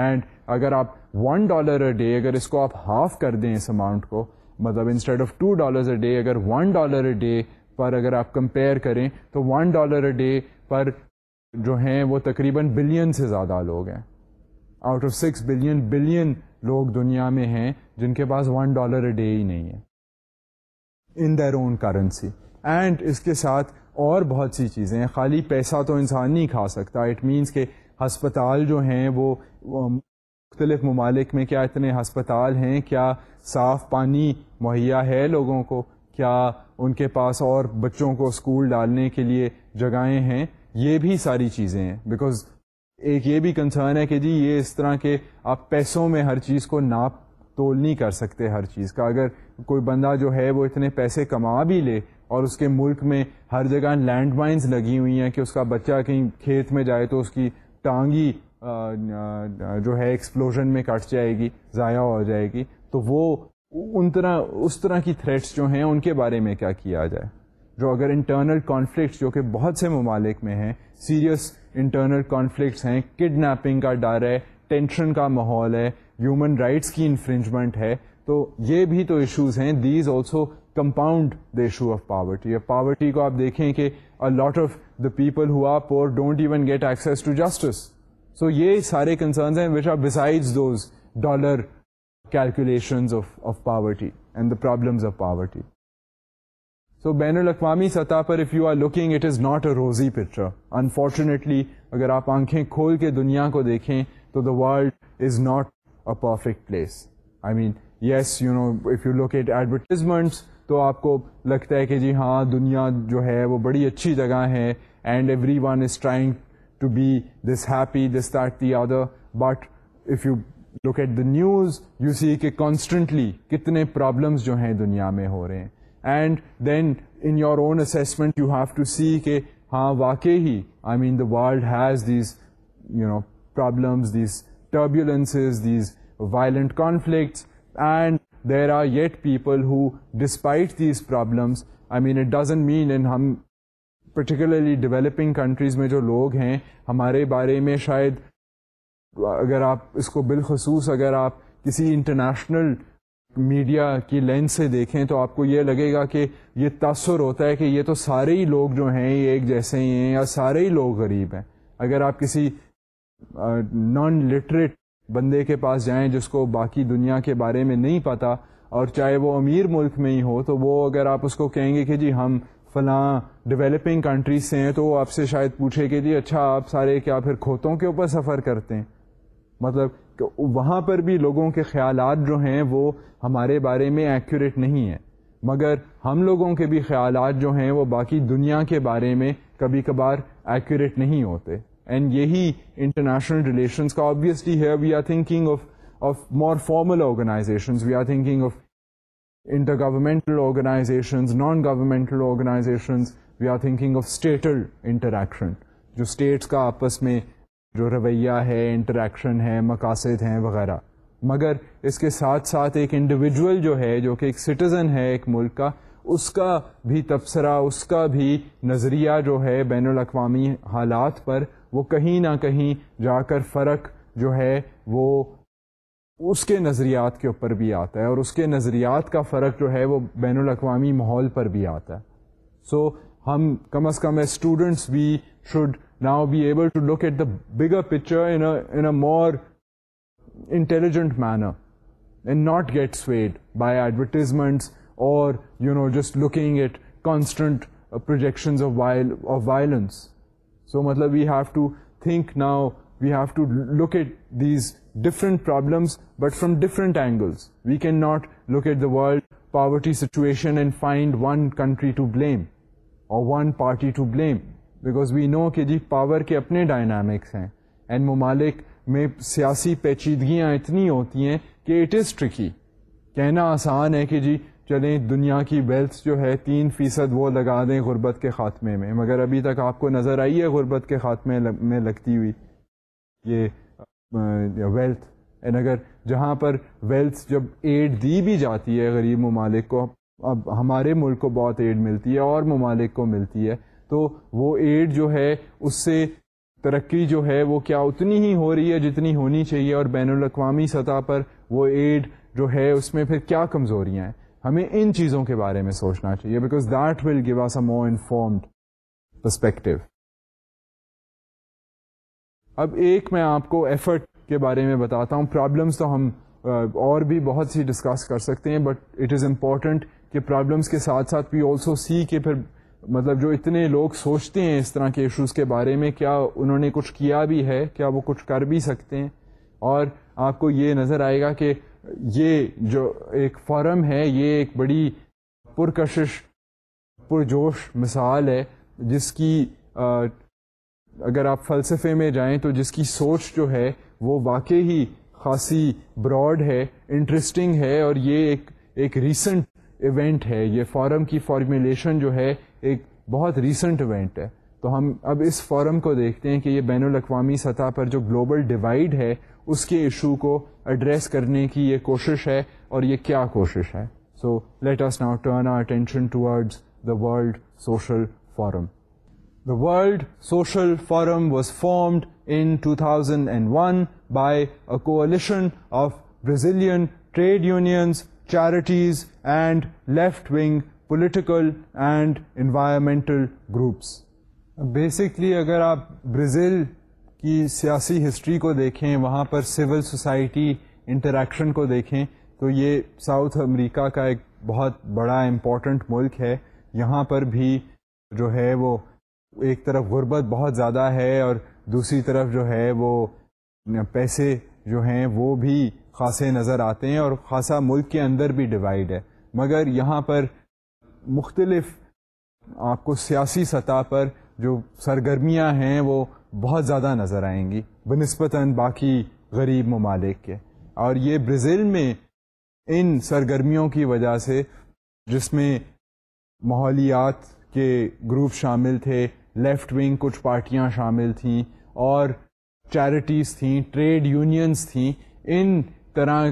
اینڈ اگر آپ ون ڈالر اے ڈے اگر اس کو آپ ہاف کر دیں اس اماؤنٹ کو مطلب انسٹیڈ آف ٹو ڈے اگر ون ڈالر اے ڈے پر اگر آپ کمپیئر کریں تو ون ڈالر اے ڈے پر جو ہیں وہ تقریباً بلین سے زیادہ لوگ ہیں out of six billion billion لوگ دنیا میں ہیں جن کے پاس ون ڈالر اے ڈے ہی نہیں ہے ان اون کرنسی اینڈ اس کے ساتھ اور بہت سی چیزیں ہیں خالی پیسہ تو انسان نہیں کھا سکتا اٹ مینس کہ ہسپتال جو ہیں وہ مختلف ممالک میں کیا اتنے ہسپتال ہیں کیا صاف پانی مہیا ہے لوگوں کو کیا ان کے پاس اور بچوں کو اسکول ڈالنے کے لیے جگہیں ہیں یہ بھی ساری چیزیں ہیں بیکاز ایک یہ بھی کنسرن ہے کہ جی یہ اس طرح کے آپ پیسوں میں ہر چیز کو ناپ تول نہیں کر سکتے ہر چیز کا اگر کوئی بندہ جو ہے وہ اتنے پیسے کما بھی لے اور اس کے ملک میں ہر جگہ لینڈ مائنز لگی ہوئی ہیں کہ اس کا بچہ کہیں کھیت میں جائے تو اس کی ٹانگی جو ہے ایکسپلوژن میں کٹ جائے گی ضائع ہو جائے گی تو وہ ان طرح اس طرح کی تھریٹس جو ہیں ان کے بارے میں کیا کیا جائے جو اگر انٹرنل کانفلکٹس جو کہ بہت سے ممالک میں ہیں سیریس انٹرنل کانفلکٹس ہیں کڈنیپنگ کا ڈر ہے ٹینشن کا ماحول ہے ہیومن رائٹس کی انفرنجمنٹ ہے تو یہ بھی تو ایشوز ہیں these also compound the issue of poverty poverty کو آپ دیکھیں کہ lot of the people who are poor don't even get access to justice so یہ سارے کنسرنز ہیں are besides those dollar calculations and poverty so بین الاقوامی سطح پر if you are looking it is not a rosy picture unfortunately اگر آپ آنکھیں کھول کے دنیا کو دیکھیں تو the world is not a perfect place I mean yes you know if you look at advertisement تو آپ کو لگتا ہے کہ جی ہاں دنیا جو ہے وہ بڑی اچھی جگہ ہے and everyone is trying to be this happy this that the other but if you look at the news you see کہ کانسٹنٹلی کتنے پرابلمس جو ہیں دنیا میں ہو رہے ہیں and then in your own assessment you have to see کہ ہاں واقعی ہی I mean the world has these you know problems these turbulences these violent conflicts and there are yet people who despite these problems I mean it doesn't mean and ہم particularly developing countries میں جو لوگ ہیں ہمارے بارے میں شاید اگر آپ اس کو بالخصوص اگر آپ کسی انٹرنیشنل میڈیا کی لینس سے دیکھیں تو آپ کو یہ لگے گا کہ یہ تاثر ہوتا ہے کہ یہ تو سارے ہی لوگ جو ہیں یہ ایک جیسے ہی ہیں یا سارے ہی لوگ غریب ہیں اگر آپ کسی نان لٹریٹ بندے کے پاس جائیں جس کو باقی دنیا کے بارے میں نہیں پتہ اور چاہے وہ امیر ملک میں ہی ہو تو وہ اگر آپ اس کو کہیں گے کہ جی ہم فلاں ڈیولپنگ کنٹریز سے ہیں تو وہ آپ سے شاید پوچھے کہ جی اچھا آپ سارے کیا پھر کھوتوں کے اوپر سفر کرتے ہیں مطلب کہ وہاں پر بھی لوگوں کے خیالات جو ہیں وہ ہمارے بارے میں ایکوریٹ نہیں ہیں مگر ہم لوگوں کے بھی خیالات جو ہیں وہ باقی دنیا کے بارے میں کبھی کبھار ایکوریٹ نہیں ہوتے اینڈ یہی انٹرنیشنل ریلیشنس کا آبویسلی ہے we are thinking of of more formal organisations we are thinking of intergovernmental organisations non governmental organisations we are thinking of statal interaction جو اسٹیٹس کا آپس میں جو رویہ ہے انٹریکشن ہے مقاصد ہیں وغیرہ مگر اس کے ساتھ ساتھ ایک انڈیویجول جو ہے جو کہ ایک سٹیزن ہے ایک ملک کا اس کا بھی تبصرہ اس کا بھی نظریہ جو ہے بین الاقوامی حالات پر وہ کہیں نہ کہیں جا کر فرق جو ہے وہ اس کے نظریات کے اوپر بھی آتا ہے اور اس کے نظریات کا فرق جو ہے وہ بین الاقوامی ماحول پر بھی آتا ہے سو so, ہم کم از کم اسٹوڈنٹس بھی should now be able to look at the bigger picture more intelligent manner and not get swayed by advertisement ours different problems but from different angles we can not locate the world poverty situation and find one country to blame or one party to blame because we know کہ جی power کے اپنے dynamics ہیں and ممالک میں سیاسی پیچیدگیاں اتنی ہوتی ہیں کہ اٹ از ٹرکی کہنا آسان ہے کہ جی چلیں دنیا کی ویلتھ جو ہے تین فیصد وہ لگا دیں غربت کے خاتمے میں مگر ابھی تک آپ کو نظر آئی ہے غربت کے خاتمے میں لگتی ہوئی یہ ویلتھ اینڈ اگر جہاں پر ویلتھ جب ایڈ دی بھی جاتی ہے غریب ممالک کو اب ہمارے ملک کو بہت ایڈ ملتی ہے اور ممالک کو ملتی ہے تو وہ ایڈ جو ہے اس سے ترقی جو ہے وہ کیا اتنی ہی ہو رہی ہے جتنی ہونی چاہیے اور بین الاقوامی سطح پر وہ ایڈ جو ہے اس میں پھر کیا کمزوریاں ہیں ہمیں ان چیزوں کے بارے میں سوچنا چاہیے because that will give us a more informed perspective اب ایک میں آپ کو ایفرٹ کے بارے میں بتاتا ہوں پرابلمس تو ہم اور بھی بہت سی ڈسکس کر سکتے ہیں بٹ اٹ از امپورٹنٹ کہ پرابلمس کے ساتھ ساتھ وی آلسو سی کہ پھر مطلب جو اتنے لوگ سوچتے ہیں اس طرح کے ایشوز کے بارے میں کیا انہوں نے کچھ کیا بھی ہے کیا وہ کچھ کر بھی سکتے ہیں اور آپ کو یہ نظر آئے گا کہ یہ جو ایک فارم ہے یہ ایک بڑی پرکشش پرجوش مثال ہے جس کی اگر آپ فلسفے میں جائیں تو جس کی سوچ جو ہے وہ واقع ہی خاصی براڈ ہے انٹرسٹنگ ہے اور یہ ایک ریسنٹ ایونٹ ہے یہ فارم کی فارمیلیشن جو ہے ایک بہت ریسنٹ ایونٹ ہے تو ہم اب اس فورم کو دیکھتے ہیں کہ یہ بین الاقوامی سطح پر جو گلوبل ڈیوائڈ ہے اس کے ایشو کو ایڈریس کرنے کی یہ کوشش ہے اور یہ کیا کوشش ہے so let us now turn our attention towards the world social forum the world social forum was formed in two by and one of Brazilian trade unions charities and left wing political and environmental groups basically اگر آپ Brazil کی سیاسی history کو دیکھیں وہاں پر civil society interaction کو دیکھیں تو یہ ساؤتھ امریکہ کا ایک بہت بڑا امپورٹنٹ ملک ہے یہاں پر بھی جو ہے وہ ایک طرف غربت بہت زیادہ ہے اور دوسری طرف جو ہے وہ پیسے جو ہیں وہ بھی خاصے نظر آتے ہیں اور خاصا ملک کے اندر بھی ڈیوائڈ ہے مگر یہاں پر مختلف آپ کو سیاسی سطح پر جو سرگرمیاں ہیں وہ بہت زیادہ نظر آئیں گی بہ باقی غریب ممالک کے اور یہ برازیل میں ان سرگرمیوں کی وجہ سے جس میں ماحولیات کے گروپ شامل تھے لیفٹ ونگ کچھ پارٹیاں شامل تھیں اور چیریٹیز تھیں ٹریڈ یونینز تھیں ان طرح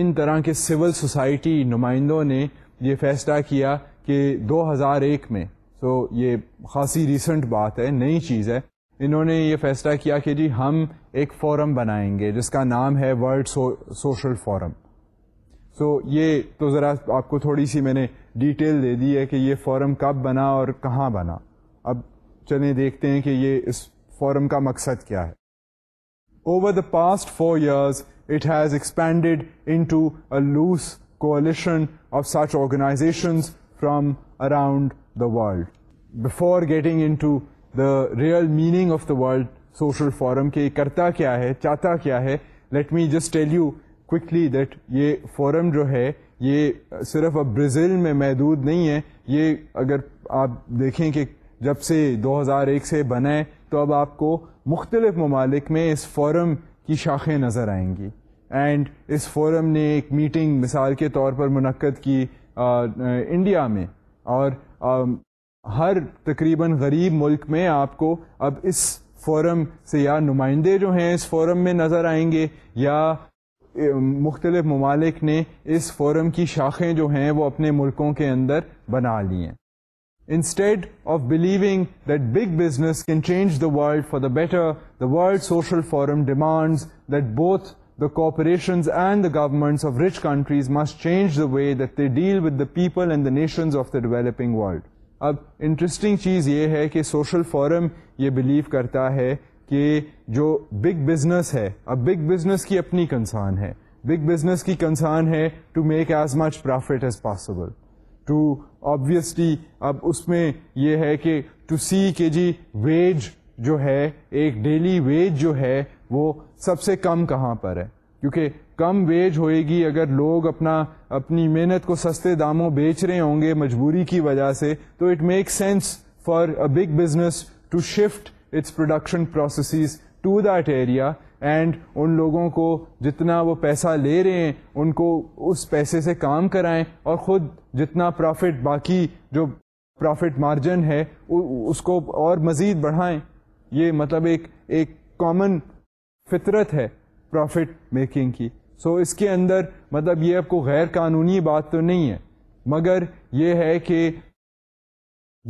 ان طرح کے سول سوسائٹی نمائندوں نے یہ فیصلہ کیا کہ دو ہزار ایک میں سو یہ خاصی ریسنٹ بات ہے نئی چیز ہے انہوں نے یہ فیصلہ کیا کہ جی ہم ایک فورم بنائیں گے جس کا نام ہے ورلڈ سوشل فورم سو یہ تو ذرا آپ کو تھوڑی سی میں نے ڈیٹیل دے دی ہے کہ یہ فورم کب بنا اور کہاں بنا اب چلیں دیکھتے ہیں کہ یہ اس فورم کا مقصد کیا ہے over the past four years it has expanded into a loose coalition of such organisations from around the world before getting into the real meaning of the world social forum کے کرتا کیا ہے چاہتا کیا ہے let me just tell you quickly that یہ forum جو ہے یہ صرف اب برازیل میں محدود نہیں ہے یہ اگر آپ دیکھیں کہ جب سے دو ہزار ایک سے بنائیں تو اب آپ کو مختلف ممالک میں اس فورم کی شاخیں نظر آئیں گی اینڈ اس فورم نے ایک میٹنگ مثال کے طور پر منعقد کی انڈیا میں اور ہر تقریباً غریب ملک میں آپ کو اب اس فورم سے یا نمائندے جو ہیں اس فورم میں نظر آئیں گے یا مختلف ممالک نے اس فورم کی شاخیں جو ہیں وہ اپنے ملکوں کے اندر بنا لی ہیں instead of believing that big business can change the world for the better the world social forum demands that both corporations and the government of rich countries must change the way deal with the people and the nations of the developing world اب interesting چیز یہ ہے کہ social forum یہ believe کرتا ہے کہ جو بگ بزنس ہے اب بگ بزنس کی اپنی کنسرن ہے بگ بزنس کی کنسرن ہے to make as much profit as possible to obviously اب اس میں یہ ہے کہ ٹو سی کہ جی ویج جو ہے ایک ڈیلی ویج جو ہے وہ سب سے کم کہاں پر ہے کیونکہ کم ویج ہوئے گی اگر لوگ اپنا اپنی محنت کو سستے داموں بیچ رہے ہوں گے مجبوری کی وجہ سے تو it make sense for a big business to shift its production processes to that area and ان لوگوں کو جتنا وہ پیسہ لے رہے ہیں ان کو اس پیسے سے کام کرائیں اور خود جتنا پروفٹ باقی جو پروفٹ مارجن ہے اس کو اور مزید بڑھائیں یہ مطلب ایک ایک کامن فطرت ہے پروفٹ میکنگ کی سو so اس کے اندر مطلب یہ آپ کو غیر قانونی بات تو نہیں ہے مگر یہ ہے کہ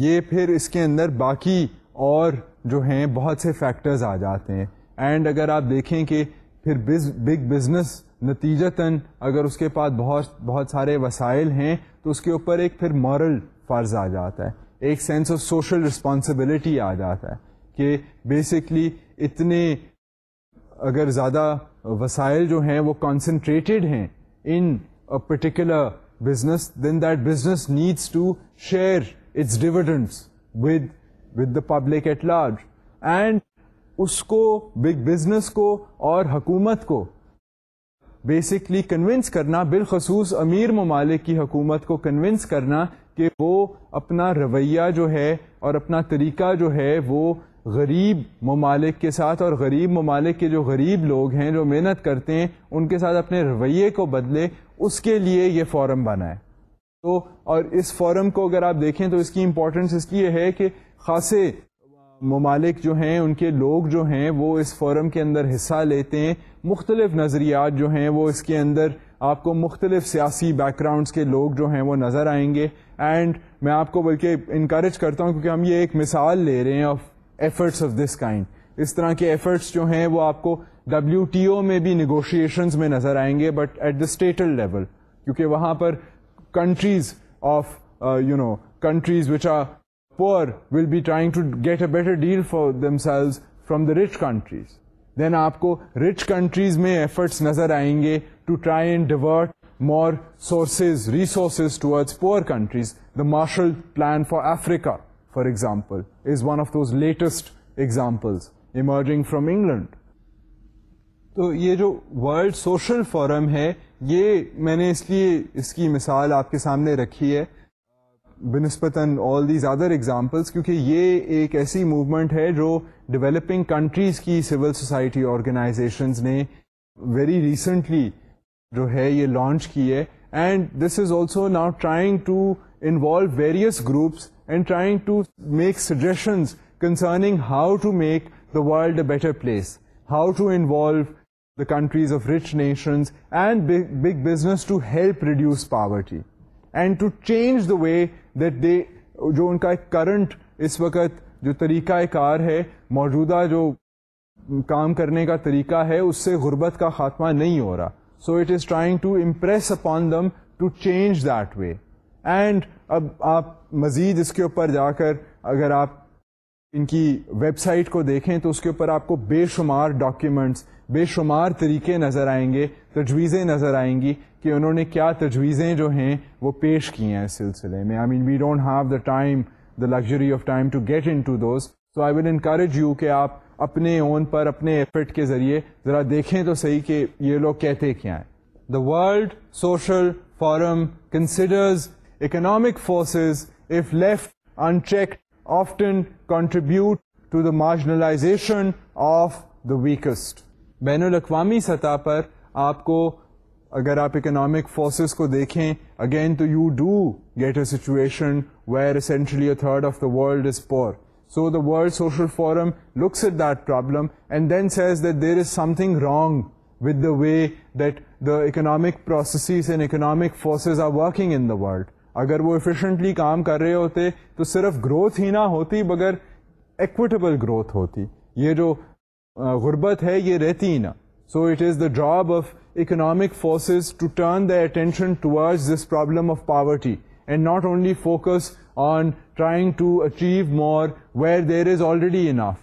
یہ پھر اس کے اندر باقی اور جو ہیں بہت سے فیکٹرز آ جاتے ہیں اینڈ اگر آپ دیکھیں کہ پھر بگ بزنس نتیجتاً اگر اس کے پاس بہت بہت سارے وسائل ہیں تو اس کے اوپر ایک پھر مارل فرض آ جاتا ہے ایک سینس آف سوشل رسپانسبلٹی آ جاتا ہے کہ بیسکلی اتنے اگر زیادہ وسائل جو ہیں وہ کانسنٹریٹڈ ہیں in particular business then that business needs to share its with with the public at large and اس کو بگ بزنس کو اور حکومت کو بیسکلی کنونس کرنا بالخصوص امیر ممالک کی حکومت کو کنونس کرنا کہ وہ اپنا رویہ جو ہے اور اپنا طریقہ جو ہے وہ غریب ممالک کے ساتھ اور غریب ممالک کے جو غریب لوگ ہیں جو محنت کرتے ہیں ان کے ساتھ اپنے رویے کو بدلے اس کے لیے یہ فورم ہے تو اور اس فورم کو اگر آپ دیکھیں تو اس کی امپورٹنس اس لیے ہے کہ خاصے ممالک جو ہیں ان کے لوگ جو ہیں وہ اس فورم کے اندر حصہ لیتے ہیں مختلف نظریات جو ہیں وہ اس کے اندر آپ کو مختلف سیاسی بیک گراؤنڈس کے لوگ جو ہیں وہ نظر آئیں گے اینڈ میں آپ کو بلکہ انکریج کرتا ہوں کیونکہ ہم یہ ایک مثال لے رہے ہیں of efforts of this kind اس طرح کے ایفرٹس جو ہیں وہ آپ کو ڈبلو ٹی او میں بھی نیگوشیشنز میں نظر آئیں گے but at the statal level کیونکہ وہاں پر countries of you know countries which are poor will be trying to get a better deal for themselves from the rich countries then آپ کو رچ کنٹریز میں efforts نظر آئیں گے to try and divert more sources resources towards poor countries the Marshall plan for Africa example, is one of those latest examples emerging from England تو یہ جو world social forum ہے یہ میں نے اس لیے اس کی مثال آپ کے سامنے رکھی ہے آل دیز ادر ایگزامپلس کیونکہ یہ ایک ایسی موومنٹ ہے جو ڈیولپنگ کنٹریز کی سول سوسائٹی آرگنائزیشنز نے ویری ریسنٹلی جو ہے یہ لانچ کی ہے and this is also now trying to involve various groups and trying to make suggestions concerning how to make the world a better place how to involve the countries of rich nations and big business to help reduce poverty and to change the way that they جو ان کا ایک current اس وقت جو طریقہ کار ہے موجودہ جو کام کرنے کا طریقہ ہے اس سے غربت کا خاتمہ نہیں ہو رہا so it is trying to impress upon them to change that way and اب آپ مزید اس کے اوپر جا کر اگر آپ ان کی ویب سائٹ کو دیکھیں تو اس کے اوپر آپ کو بے شمار ڈاکیومنٹس بے شمار طریقے نظر آئیں گے تجویزیں نظر آئیں گی کہ انہوں نے کیا تجویزیں جو ہیں وہ پیش کی ہیں اس سلسلے میں I mean we don't have the time the luxury of time to get into those so I will encourage you کہ آپ اپنے اون پر اپنے ایفٹ کے ذریعے ذرا دیکھیں تو صحیح کہ یہ لوگ کہتے کیا ہیں the world social forum considers economic forces if left unchecked often contribute marginalisation of the weakest بین الاقوامی سطح پر آپ کو اگر آپ اکنامک فورسز کو دیکھیں again where so world social forum looks that problem and then says there is something wrong the way economic processes and economic forces are working in world اگر وہ افیشینٹلی کام کر رہے ہوتے تو صرف گروتھ ہی نہ ہوتی مگر ایکوٹیبل گروتھ ہوتی یہ جو غربت ہے یہ رہتی ہی نہ so it is the job of economic forces to turn the attention towards this problem of poverty and not only focus on trying to achieve more where there is already enough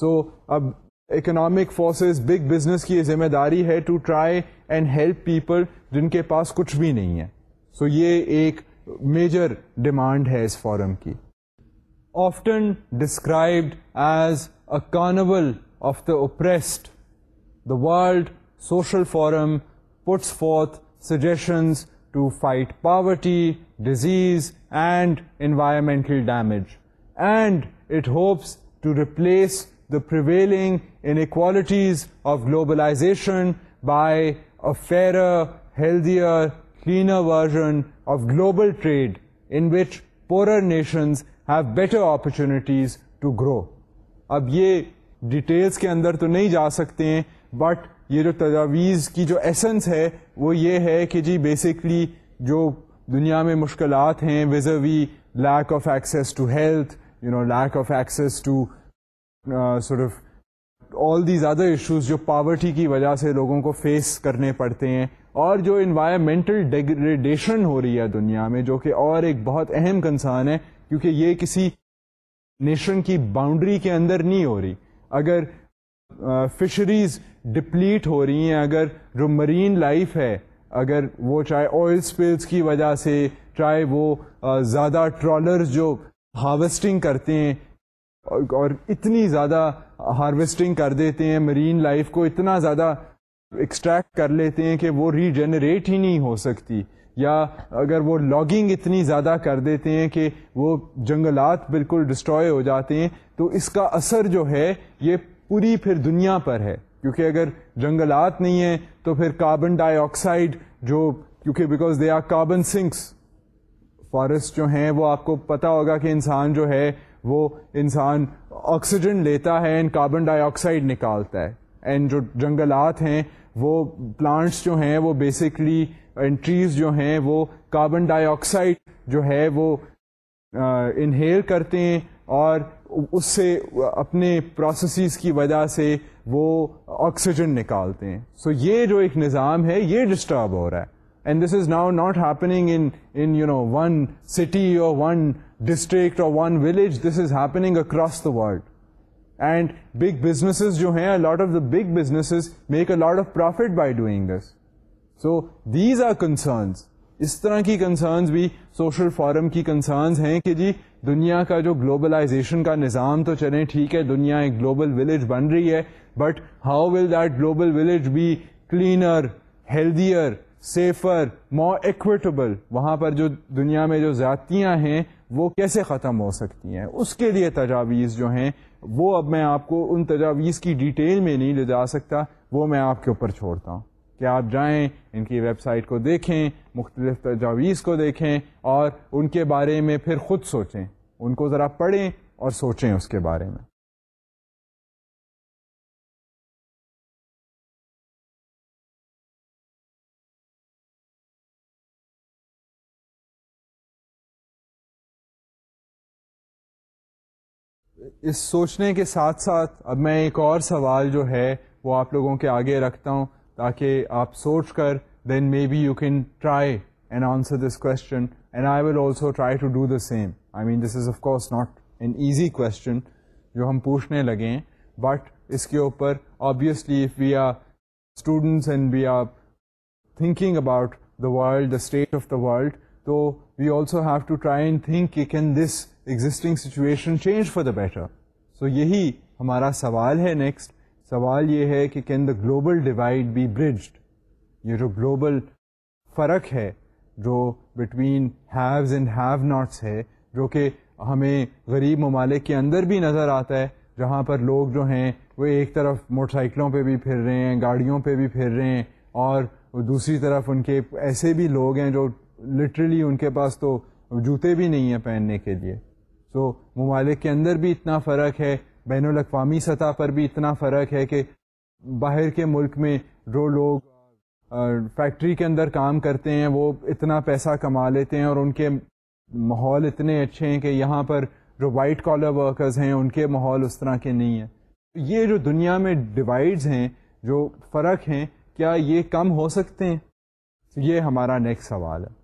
so اب economic forces big business کی ذمہ داری ہے to try and help people جن کے پاس کچھ بھی نہیں ہے سو so یہ ایک میجر ڈیمانڈ ہے اس فورم کی often described as a ensemble of the oppressed the world social forum puts forth suggestions to fight poverty disease and environmental damage and it hopes to replace the prevailing inequalities of globalisation by a fair healthier greener version of global trade in which poorer nations have better opportunities to grow اب یہ details کے اندر تو نہیں جا سکتے ہیں but یہ جو تجاویز کی جو ایسنس ہے وہ یہ ہے کہ جی بیسکلی جو دنیا میں مشکلات ہیں whether we lack of access to health you know lack of access to surf all the زیادہ ایشوز جو پاورٹی کی وجہ سے لوگوں کو فیس کرنے پڑتے ہیں اور جو انوائرمنٹل ڈیگریڈیشن ہو رہی ہے دنیا میں جو کہ اور ایک بہت اہم کنسان ہے کیونکہ یہ کسی نیشن کی باؤنڈری کے اندر نہیں ہو رہی اگر فشریز ڈپلیٹ ہو رہی ہیں اگر جو مرین لائف ہے اگر وہ چاہے آئل اسپلس کی وجہ سے چاہے وہ زیادہ ٹرالرز جو ہارویسٹنگ کرتے ہیں اور اتنی زیادہ ہارویسٹنگ کر دیتے ہیں مرین لائف کو اتنا زیادہ ایکسٹریکٹ کر لیتے ہیں کہ وہ ریجنریٹ ہی نہیں ہو سکتی یا اگر وہ لاگنگ اتنی زیادہ کر دیتے ہیں کہ وہ جنگلات بالکل ڈسٹروائے ہو جاتے ہیں تو اس کا اثر جو ہے یہ پوری پھر دنیا پر ہے کیونکہ اگر جنگلات نہیں ہیں تو پھر کاربن ڈائی آکسائڈ جو کیونکہ because they are carbon sinks forest جو ہیں وہ آپ کو پتا ہوگا کہ انسان جو ہے وہ انسان آکسیجن لیتا ہے اینڈ کاربن ڈائی آکسائڈ نکالتا ہے اینڈ جو جنگلات ہیں وہ پلانٹس جو ہیں وہ بیسکلی اینڈ ٹریز جو ہیں وہ کاربن ڈائی آکسائڈ جو ہے وہ انہیل کرتے ہیں اور اس سے اپنے پروسیسز کی وجہ سے وہ آکسیجن نکالتے ہیں سو so یہ جو ایک نظام ہے یہ ڈسٹرب ہو رہا ہے and this is now not happening in in you know one city or one district one village this is happening across the world and big business جو ہیں lot of the big business make a lot of profit by doing so these are concerns اس طرح کی concerns بھی social form کی concerns ہیں کہ جی دنیا کا جو گلوبلائزیشن کا نظام تو چلیں ٹھیک ہے دنیا ایک گلوبل ولیج بن رہی ہے but how will that global village be cleaner healthier safer more equitable وہاں پر جو دنیا میں جو زیادتیاں ہیں وہ کیسے ختم ہو سکتی ہیں اس کے لیے تجاویز جو ہیں وہ اب میں آپ کو ان تجاویز کی ڈیٹیل میں نہیں لے جا سکتا وہ میں آپ کے اوپر چھوڑتا ہوں کہ آپ جائیں ان کی ویب سائٹ کو دیکھیں مختلف تجاویز کو دیکھیں اور ان کے بارے میں پھر خود سوچیں ان کو ذرا پڑھیں اور سوچیں اس کے بارے میں اس سوچنے کے ساتھ ساتھ اب میں ایک اور سوال جو ہے وہ آپ لوگوں کے آگے رکھتا ہوں تاکہ آپ سوچ کر then may be you can try and answer this question and I will also try to do the same I mean this is of course not an easy question جو ہم پوچھنے لگے ہیں بٹ اس کے اوپر obviously if we we are students and are thinking about the the world state of the world تو we also have to try and think you can this existing situation change for the better so یہی ہمارا سوال ہے next سوال یہ ہے کہ can the global divide be bridged یہ جو گلوبل فرق ہے جو between haves and have nots ہے جو کہ ہمیں غریب ممالک کے اندر بھی نظر آتا ہے جہاں پر لوگ جو ہیں وہ ایک طرف موٹر سائیکلوں پہ بھی پھر رہے ہیں گاڑیوں پہ بھی پھر رہے ہیں اور دوسری طرف ان کے ایسے بھی لوگ ہیں جو لٹرلی ان کے پاس تو جوتے بھی نہیں ہیں پہننے کے لیے سو ممالک کے اندر بھی اتنا فرق ہے بین الاقوامی سطح پر بھی اتنا فرق ہے کہ باہر کے ملک میں جو لوگ فیکٹری کے اندر کام کرتے ہیں وہ اتنا پیسہ کما لیتے ہیں اور ان کے ماحول اتنے اچھے ہیں کہ یہاں پر جو وائٹ کالر ورکرز ہیں ان کے ماحول اس طرح کے نہیں ہیں یہ جو دنیا میں ڈیوائڈز ہیں جو فرق ہیں کیا یہ کم ہو سکتے ہیں یہ ہمارا نیکسٹ سوال ہے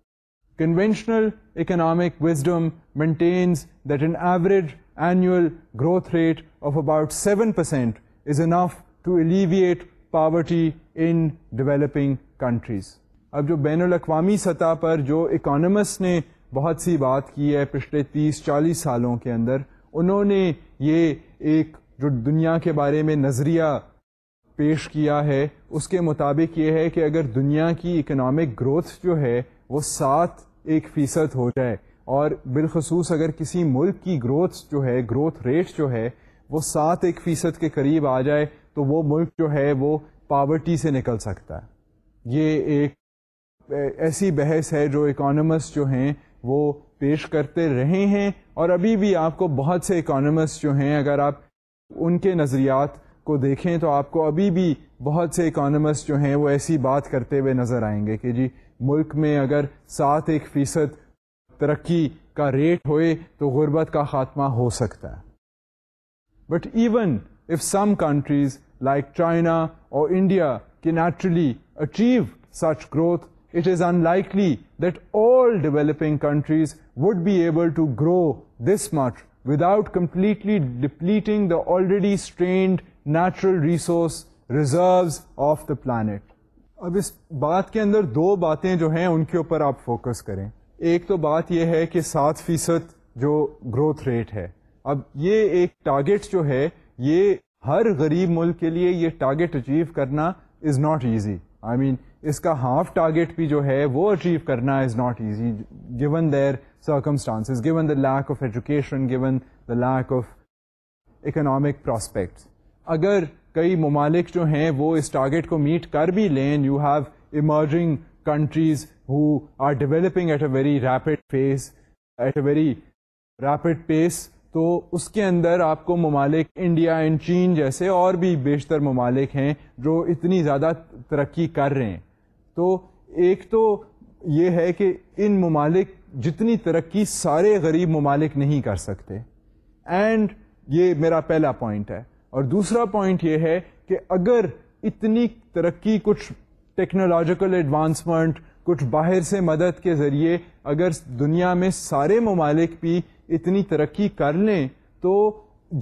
conventional economic wisdom maintains that an average annual growth rate of about seven percent is enough to alleviate poverty in developing countries اب جو بین الاقوامی سطح پر جو اکانومس نے بہت سی بات کی ہے پچھلے تیس چالیس سالوں کے اندر انہوں نے یہ ایک جو دنیا کے بارے میں نظریہ پیش کیا ہے اس کے مطابق یہ ہے کہ اگر دنیا کی اکنامک گروتھ جو ہے وہ سات ایک فیصد ہو جائے اور بالخصوص اگر کسی ملک کی گروتھ جو ہے گروتھ ریٹ جو ہے وہ سات ایک فیصد کے قریب آ جائے تو وہ ملک جو ہے وہ پاورٹی سے نکل سکتا ہے یہ ایک ایسی بحث ہے جو اکانومس جو ہیں وہ پیش کرتے رہے ہیں اور ابھی بھی آپ کو بہت سے اکانومسٹ جو ہیں اگر آپ ان کے نظریات کو دیکھیں تو آپ کو ابھی بھی بہت سے اکانومسٹ جو ہیں وہ ایسی بات کرتے ہوئے نظر آئیں گے کہ جی ملک میں اگر سات ایک فیصد ترقی کا ریٹ ہوئے تو غربت کا خاتمہ ہو سکتا ہے but even if some countries like China or India کی naturally achieve such growth it is unlikely that all developing countries would be able to grow this much without completely depleting the already strained natural resource reserves of the planet اب اس بات کے اندر دو باتیں جو ہیں ان کے اوپر آپ فوکس کریں ایک تو بات یہ ہے کہ سات فیصد جو گروتھ ریٹ ہے اب یہ ایک ٹارگیٹ جو ہے یہ ہر غریب ملک کے لیے یہ ٹارگیٹ اچیو کرنا is not easy I mean اس کا ہاف ٹارگیٹ بھی جو ہے وہ اچیو کرنا is not easy given their circumstances given the lack of education given the lack of economic prospects اگر کئی ممالک جو ہیں وہ اس ٹارگیٹ کو میٹ کر بھی لیں you have emerging countries who are developing at a very rapid pace at a very rapid pace تو اس کے اندر آپ کو ممالک انڈیا اینڈ چین جیسے اور بھی بیشتر ممالک ہیں جو اتنی زیادہ ترقی کر رہے ہیں تو ایک تو یہ ہے کہ ان ممالک جتنی ترقی سارے غریب ممالک نہیں کر سکتے اینڈ یہ میرا پہلا پوائنٹ ہے اور دوسرا پوائنٹ یہ ہے کہ اگر اتنی ترقی کچھ ٹیکنالوجیکل ایڈوانسمنٹ کچھ باہر سے مدد کے ذریعے اگر دنیا میں سارے ممالک بھی اتنی ترقی کر لیں تو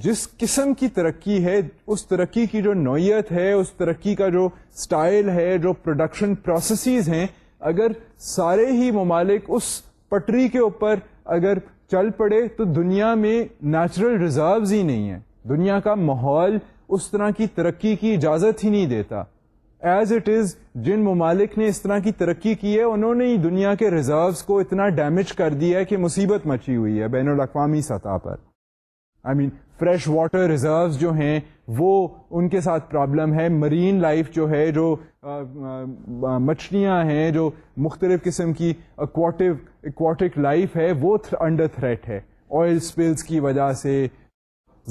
جس قسم کی ترقی ہے اس ترقی کی جو نوعیت ہے اس ترقی کا جو سٹائل ہے جو پروڈکشن پروسیسز ہیں اگر سارے ہی ممالک اس پٹری کے اوپر اگر چل پڑے تو دنیا میں نیچرل ریزروز ہی نہیں ہیں دنیا کا ماحول اس طرح کی ترقی کی اجازت ہی نہیں دیتا ایز اٹ از جن ممالک نے اس طرح کی ترقی کی ہے انہوں نے ہی دنیا کے ریزروس کو اتنا ڈیمیج کر دیا ہے کہ مصیبت مچی ہوئی ہے بین الاقوامی سطح پر I mean fresh water reserves جو ہیں وہ ان کے ساتھ پرابلم ہے مرین لائف جو ہے جو مچھلیاں ہیں جو مختلف قسم کی اکواٹک لائف ہے وہ انڈر تھریٹ ہے آئل اسپلس کی وجہ سے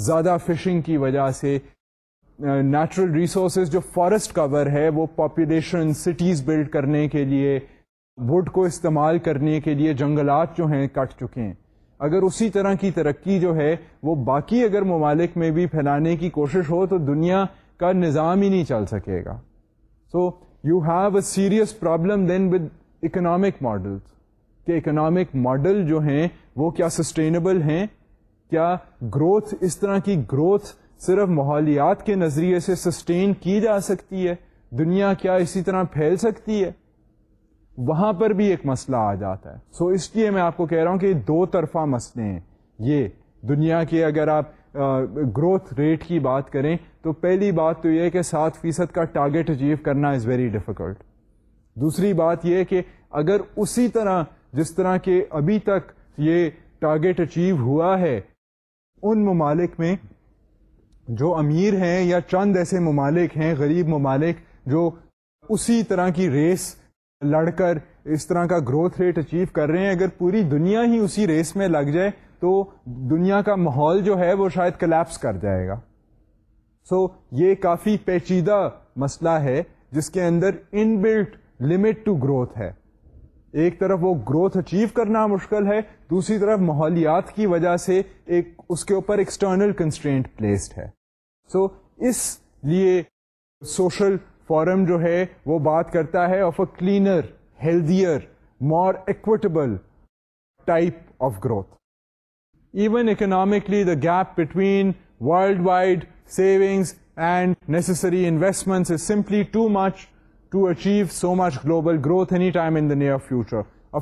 زیادہ فشنگ کی وجہ سے نیچرل ریسورسز جو فارسٹ کور ہے وہ پاپولیشن سٹیز بلڈ کرنے کے لیے وڈ کو استعمال کرنے کے لیے جنگلات جو ہیں کٹ چکے ہیں اگر اسی طرح کی ترقی جو ہے وہ باقی اگر ممالک میں بھی پھیلانے کی کوشش ہو تو دنیا کا نظام ہی نہیں چل سکے گا so you have a serious problem then with economic model کہ اکنامک ماڈل جو ہیں وہ کیا سسٹینیبل ہیں کیا گروتھ اس طرح کی گروتھ صرف ماحولیات کے نظریے سے سسٹین کی جا سکتی ہے دنیا کیا اسی طرح پھیل سکتی ہے وہاں پر بھی ایک مسئلہ آ جاتا ہے سو so اس لیے میں آپ کو کہہ رہا ہوں کہ دو طرفہ مسئلے ہیں یہ دنیا کے اگر آپ گروتھ ریٹ کی بات کریں تو پہلی بات تو یہ کہ سات فیصد کا ٹارگیٹ اچیو کرنا از ویری ڈیفیکلٹ دوسری بات یہ کہ اگر اسی طرح جس طرح کے ابھی تک یہ ٹارگیٹ اچیو ہوا ہے ان ممالک میں جو امیر ہیں یا چند ایسے ممالک ہیں غریب ممالک جو اسی طرح کی ریس لڑ کر اس طرح کا گروتھ ریٹ اچیو کر رہے ہیں اگر پوری دنیا ہی اسی ریس میں لگ جائے تو دنیا کا ماحول جو ہے وہ شاید کلیپس کر جائے گا سو so, یہ کافی پیچیدہ مسئلہ ہے جس کے اندر inbuilt limit to growth ہے ایک طرف وہ گروتھ اچیو کرنا مشکل ہے دوسری طرف ماحولیات کی وجہ سے ایک اس کے اوپر ایکسٹرنل کنسٹرینٹ پلیسڈ ہے سو so, اس لیے سوشل فورم جو ہے وہ بات کرتا ہے of a cleaner healthier more equitable type of growth even economically the gap between worldwide savings and investments investment simply too much to achieve so much global growth any time near future Of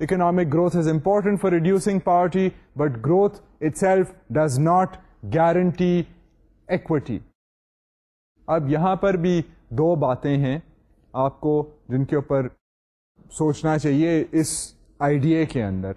economic growth is important for reducing poverty but growth itself does not guarantee equity اب یہاں پر بھی دو باتیں ہیں آپ کو جن کے اوپر سوچنا چاہیے اس آئیڈیا کے اندر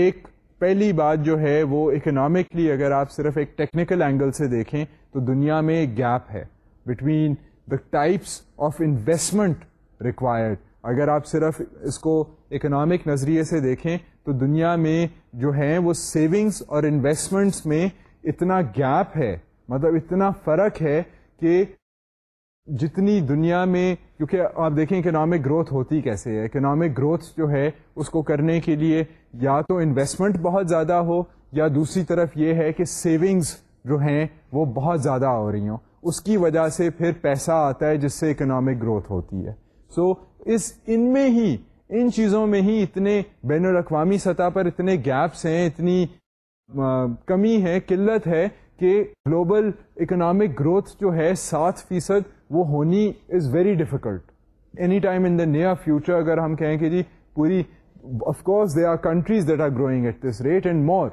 ایک پہلی بات جو ہے وہ اکنامکلی اگر آپ صرف ایک ٹیکنیکل اینگل سے دیکھیں تو دنیا میں ایک گیپ ہے between the types of investment required اگر آپ صرف اس کو اکنامک نظریے سے دیکھیں تو دنیا میں جو ہیں وہ سیونگس اور انویسٹمنٹس میں اتنا گیپ ہے مطلب اتنا فرق ہے کہ جتنی دنیا میں کیونکہ آپ دیکھیں اکنامک گروتھ ہوتی کیسے ہے اکنامک گروتھ جو ہے اس کو کرنے کے لیے یا تو انویسٹمنٹ بہت زیادہ ہو یا دوسری طرف یہ ہے کہ سیونگز جو ہیں وہ بہت زیادہ ہو رہی ہوں اس کی وجہ سے پھر پیسہ آتا ہے جس سے اکنامک گروتھ ہوتی ہے سو اس ان میں ہی ان چیزوں میں ہی اتنے بین الاقوامی سطح پر اتنے گیپس ہیں اتنی کمی ہے قلت ہے کہ گلوبل اکنامک گروتھ جو ہے سات فیصد وہ ہونی is very difficult any time in the near future اگر ہم کہیں کہ جی پوری of course they are countries that are growing at this rate and more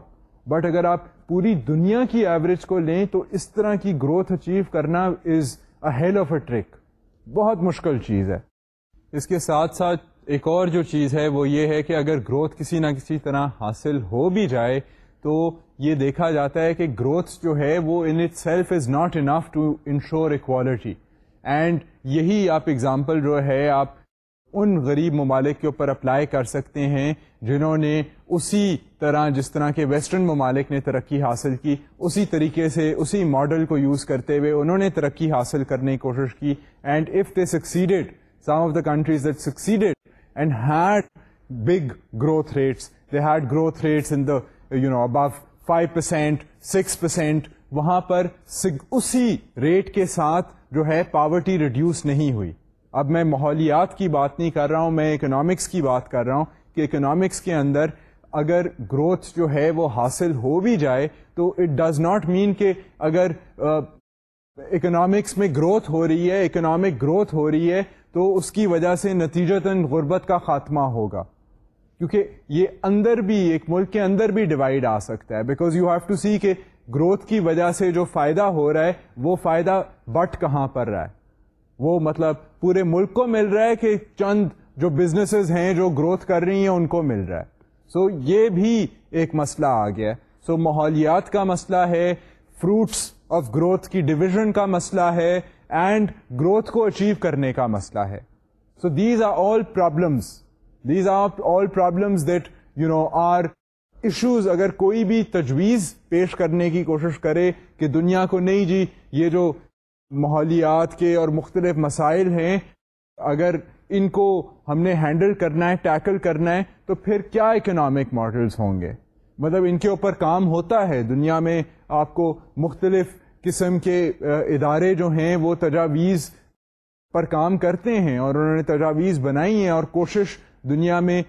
but اگر آپ پوری دنیا کی ایوریج کو لیں تو اس طرح کی گروتھ اچیو کرنا is a hell of a trick بہت مشکل چیز ہے اس کے ساتھ ساتھ ایک اور جو چیز ہے وہ یہ ہے کہ اگر گروتھ کسی نہ کسی طرح حاصل ہو بھی جائے تو یہ دیکھا جاتا ہے کہ گروتھ جو ہے وہ in itself is not enough to ensure equality and یہی آپ اگزامپل جو ہے آپ ان غریب ممالک کے اوپر اپلائی کر سکتے ہیں جنہوں نے اسی طرح جس طرح کے ویسٹرن ممالک نے ترقی حاصل کی اسی طریقے سے اسی ماڈل کو یوز کرتے ہوئے انہوں نے ترقی حاصل کرنے کی کوشش کی and if they succeeded some of the countries that succeeded and had big growth rates they had growth rates in the you know above percent وہاں پر اسی ریٹ کے ساتھ جو ہے پاورٹی ریڈیوس نہیں ہوئی اب میں ماحولیات کی بات نہیں کر رہا ہوں میں اکنامکس کی بات کر رہا ہوں کہ اکنامکس کے اندر اگر گروتھ جو ہے وہ حاصل ہو بھی جائے تو اٹ ڈز ناٹ مین کہ اگر اکنامکس میں گروتھ ہو رہی ہے اکنامک گروتھ ہو رہی ہے تو اس کی وجہ سے نتیجتاً غربت کا خاتمہ ہوگا کیونکہ یہ اندر بھی ایک ملک کے اندر بھی ڈیوائڈ آ سکتا ہے because you have to see کہ گروتھ کی وجہ سے جو فائدہ ہو رہا ہے وہ فائدہ بٹ کہاں پر رہا ہے وہ مطلب پورے ملک کو مل رہا ہے کہ چند جو بزنس ہیں جو گروتھ کر رہی ہیں ان کو مل رہا ہے سو so, یہ بھی ایک مسئلہ آ گیا سو so, ماحولیات کا مسئلہ ہے فروٹس آف گروتھ کی ڈویژن کا مسئلہ ہے اینڈ گروتھ کو اچیو کرنے کا مسئلہ ہے so these are all problems these are all problems that you know are issues اگر کوئی بھی تجویز پیش کرنے کی کوشش کرے کہ دنیا کو نہیں جی یہ جو ماحولیات کے اور مختلف مسائل ہیں اگر ان کو ہم نے ہینڈل کرنا ہے ٹیکل کرنا ہے تو پھر کیا اکنامک ماڈلس ہوں گے مطلب ان کے اوپر کام ہوتا ہے دنیا میں آپ کو مختلف قسم کے ادارے جو ہیں وہ تجاویز پر کام کرتے ہیں اور انہوں نے تجاویز بنائی ہیں اور کوشش دنیا میں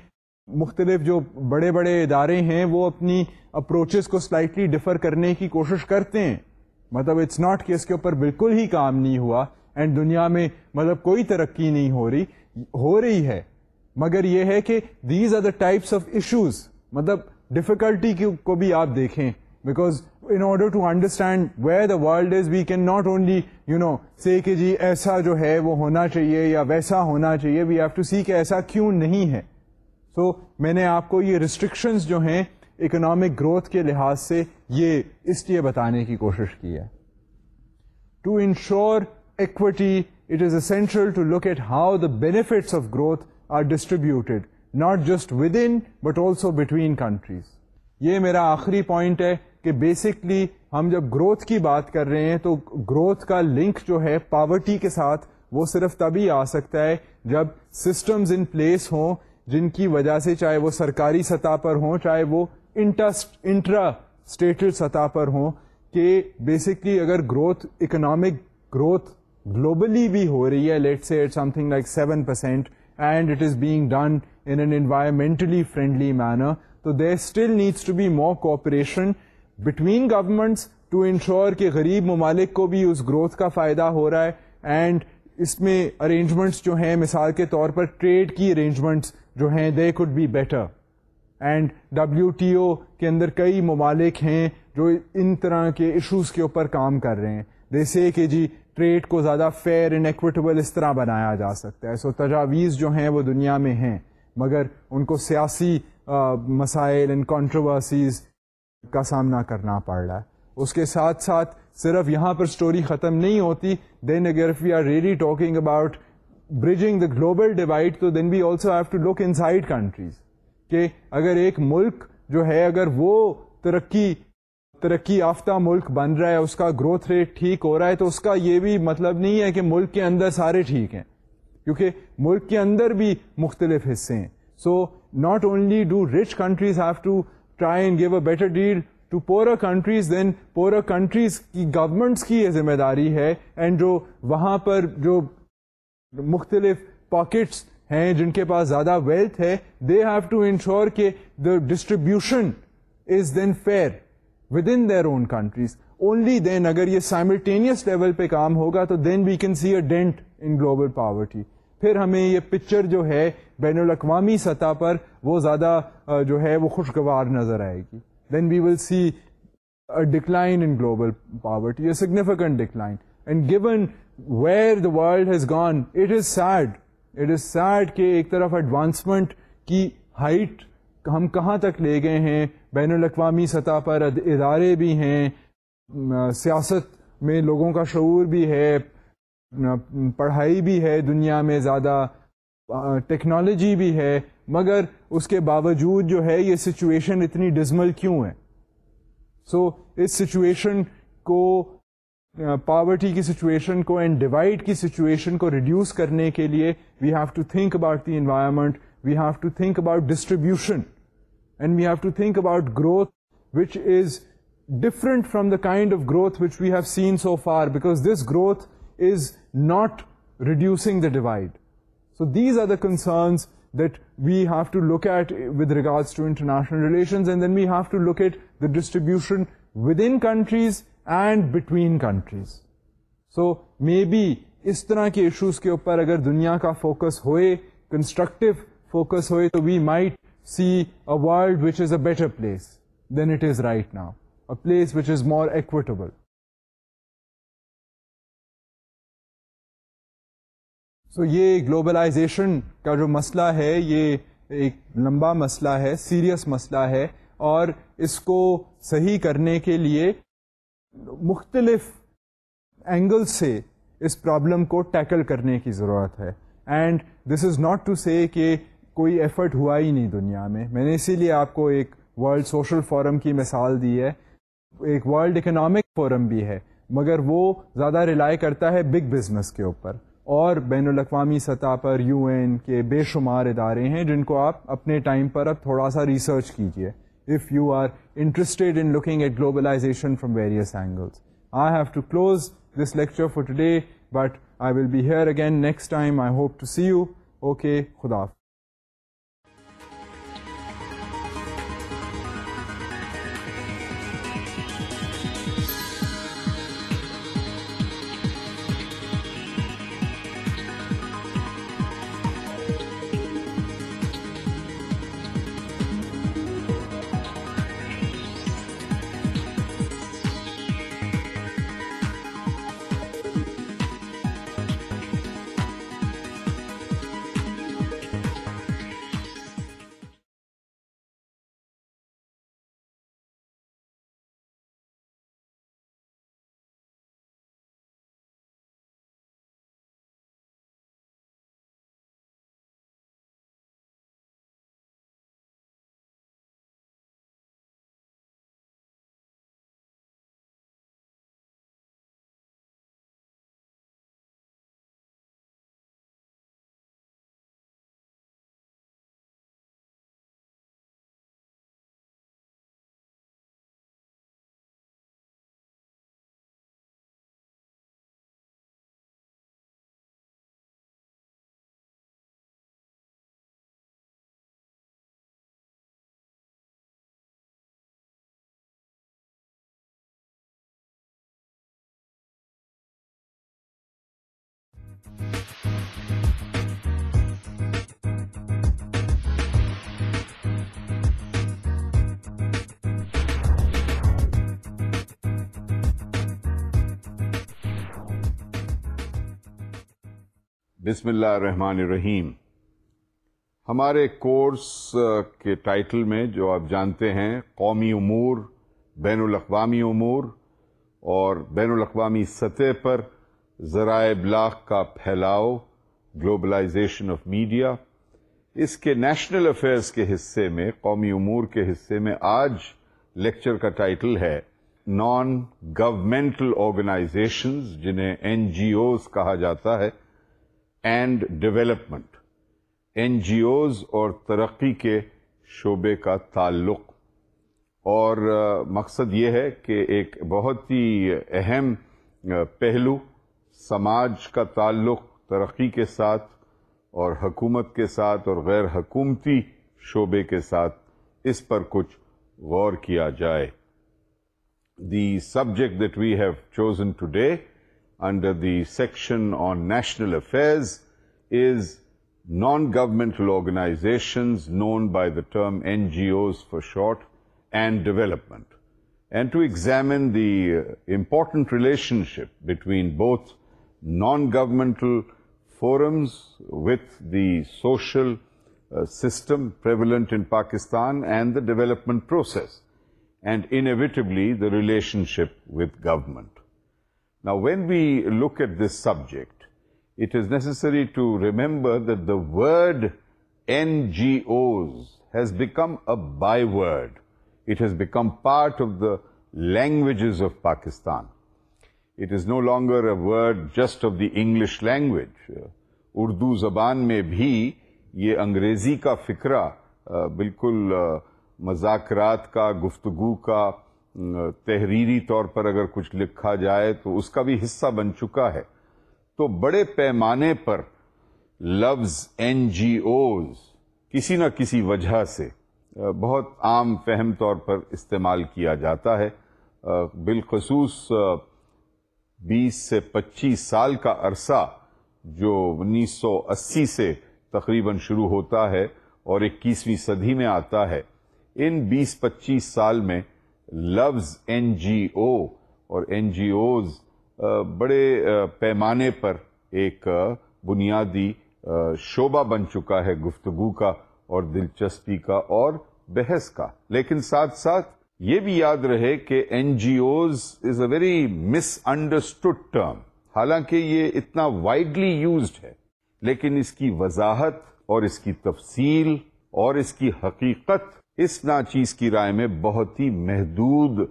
مختلف جو بڑے بڑے ادارے ہیں وہ اپنی اپروچز کو سلائٹلی ڈفر کرنے کی کوشش کرتے ہیں مطلب اٹس ناٹ کہ اس کے اوپر بالکل ہی کام نہیں ہوا اینڈ دنیا میں مطلب کوئی ترقی نہیں ہو رہی ہو رہی ہے مگر یہ ہے کہ these are the types of issues مطلب ڈفیکلٹی کو بھی آپ دیکھیں because in order to understand where the world is we can not only you know see کہ جی ایسا جو ہے وہ ہونا چاہیے یا ویسا ہونا چاہیے وی ہیو ٹو سی کہ ایسا کیوں نہیں ہے سو میں نے آپ کو یہ ریسٹرکشنز جو ہیں اکنامک گروتھ کے لحاظ سے یہ اس لیے بتانے کی کوشش کی ہے to ensure equity it is essential to look at how the benefits of growth are distributed not just within but also between countries یہ میرا آخری پوائنٹ ہے کہ بیسکلی ہم جب گروتھ کی بات کر رہے ہیں تو گروتھ کا لنک جو ہے پاورٹی کے ساتھ وہ صرف تبھی آ سکتا ہے جب سسٹمز ان پلیس ہوں جن کی وجہ سے چاہے وہ سرکاری سطح پر ہوں چاہے وہ انٹرا اسٹیٹل سطح پر ہوں کہ بیسکلی اگر گروتھ اکنامک گروتھ گلوبلی بھی ہو رہی ہے لیٹ سے فرینڈلی مینر تو there still needs to be more cooperation between governments to ensure کہ غریب ممالک کو بھی اس گروتھ کا فائدہ ہو رہا ہے اینڈ اس میں ارینجمنٹس جو ہیں مثال کے طور پر ٹریڈ کی ارینجمنٹس جو ہیں they could be better and W T O کے اندر کئی ممالک ہیں جو ان طرح کے ایشوز کے اوپر کام کر رہے ہیں جیسے کہ جی ٹریڈ کو زیادہ فیئر اینڈ ایکویٹیبل اس طرح بنایا جا سکتا ہے سو تجاویز جو ہیں وہ دنیا میں ہیں مگر ان کو سیاسی مسائل اینڈ کانٹروورسیز کا سامنا کرنا پڑ رہا ہے اس کے ساتھ ساتھ صرف یہاں پر اسٹوری ختم نہیں ہوتی دین اگر we are really talking about bridging the global divide تو then we also have to look inside countries کہ اگر ایک ملک جو ہے اگر وہ ترقی ترقی یافتہ ملک بن رہا ہے اس کا گروتھ ریٹ ٹھیک ہو رہا ہے تو اس کا یہ بھی مطلب نہیں ہے کہ ملک کے اندر سارے ٹھیک ہیں کیونکہ ملک کے اندر بھی مختلف حصے ہیں so not only do rich countries have to try and give a better deal to poorer countries then poorer countries کی گورمنٹس کی یہ ذمہ داری ہے اینڈ جو وہاں پر جو مختلف پاکٹس ہیں جن کے پاس زیادہ ویلتھ ہے دے ہیو ٹو انشور کہ the distribution is then fair within their own countries only then اگر یہ سائملٹینیس لیول پہ کام ہوگا تو then we can see a dent in global poverty پھر ہمیں یہ پکچر جو ہے بین الاقوامی سطح پر وہ زیادہ جو ہے وہ خوشگوار نظر آئے گی then we will see decline in global poverty a decline and given where it is said it is said کہ ایک طرف ایڈوانسمنٹ کی ہائٹ ہم کہاں تک لے گئے ہیں بین الاقوامی سطح پر ادارے بھی ہیں سیاست میں لوگوں کا شعور بھی ہے پڑھائی بھی ہے دنیا میں زیادہ ٹیکنالوجی بھی ہے مگر اس کے باوجود جو ہے یہ سچویشن اتنی ڈزمل کیوں ہے سو so, اس سچویشن کو پاورٹی کی سچویشن کو اینڈ ڈیوائڈ کی سچویشن کو ریڈیوس کرنے کے لیے we have to think about the environment we have to think about distribution and we have to think about growth which is different from the kind of growth which we have seen so far because this growth is not reducing the divide so these are the concerns that we have to at at with to to international and we have to to at the distribution within countries and between countries so maybe اس طرح کے issues کے اوپر اگر دنیا کا focus ہوئے constructive focus ہوئے تو we might see a world which is a better place than it is right now a place which is more equitable so یہ گلوبلائزیشن کا جو مسئلہ ہے یہ ایک لمبا مسئلہ ہے سیریس مسئلہ ہے اور اس کو صحیح کرنے کے لیے مختلف اینگل سے اس پرابلم کو ٹیکل کرنے کی ضرورت ہے and this is not to say کہ کوئی ایفرٹ ہوا ہی نہیں دنیا میں میں نے اسی لیے آپ کو ایک ورلڈ سوشل فورم کی مثال دی ہے ایک ورلڈ اکنامک فورم بھی ہے مگر وہ زیادہ ریلائی کرتا ہے بگ بزنس کے اوپر اور بین الاقوامی سطح پر یو این کے بے شمار ادارے ہیں جن کو آپ اپنے ٹائم پر اب تھوڑا سا ریسرچ کیجیے if you are interested in looking at globalization from various angles. I have to close this lecture for today, but I will be here again next time. I hope to see you. Okay, Khuda Hafiz. بسم اللہ الرحمن الرحیم ہمارے course کے title میں جو آپ جانتے ہیں قومی امور بین الاقوامی امور اور بین الاقوامی سطح پر ذرائع ابلاغ کا پھیلاؤ گلوبلائزیشن آف میڈیا اس کے نیشنل افیئرس کے حصے میں قومی امور کے حصے میں آج لیکچر کا ٹائٹل ہے نان گورمنٹل آرگنائزیشنز جنہیں این جی اوز کہا جاتا ہے and development N G Os اور ترقی کے شعبے کا تعلق اور مقصد یہ ہے کہ ایک بہت ہی اہم پہلو سماج کا تعلق ترقی کے ساتھ اور حکومت کے ساتھ اور غیر حکومتی شعبے کے ساتھ اس پر کچھ غور کیا جائے the subject that we have chosen today under the section on national affairs is non-governmental organizations known by the term NGOs for short and development, and to examine the uh, important relationship between both non-governmental forums with the social uh, system prevalent in Pakistan and the development process, and inevitably the relationship with government. نا when we look at this subject it is necessary to remember word N G Os has become a byword it has become part of the languages of Pakistan it is no longer a word just of the English language Urdu زبان میں بھی یہ انگریزی کا فکرہ بالکل مذاکرات کا گفتگو کا تحریری طور پر اگر کچھ لکھا جائے تو اس کا بھی حصہ بن چکا ہے تو بڑے پیمانے پر لفظ این جی اوز کسی نہ کسی وجہ سے بہت عام فہم طور پر استعمال کیا جاتا ہے بالخصوص بیس سے پچیس سال کا عرصہ جو انیس سو اسی سے تقریباً شروع ہوتا ہے اور اکیسویں صدی میں آتا ہے ان بیس پچیس سال میں لفظ این جی او اور این جی اوز بڑے پیمانے پر ایک بنیادی شعبہ بن چکا ہے گفتگو کا اور دلچسپی کا اور بحث کا لیکن ساتھ ساتھ یہ بھی یاد رہے کہ N G Os is a very misunderstood term حالانکہ یہ اتنا وائڈلی یوزڈ ہے لیکن اس کی وضاحت اور اس کی تفصیل اور اس کی حقیقت اس نا چیز کی رائے میں بہت ہی محدود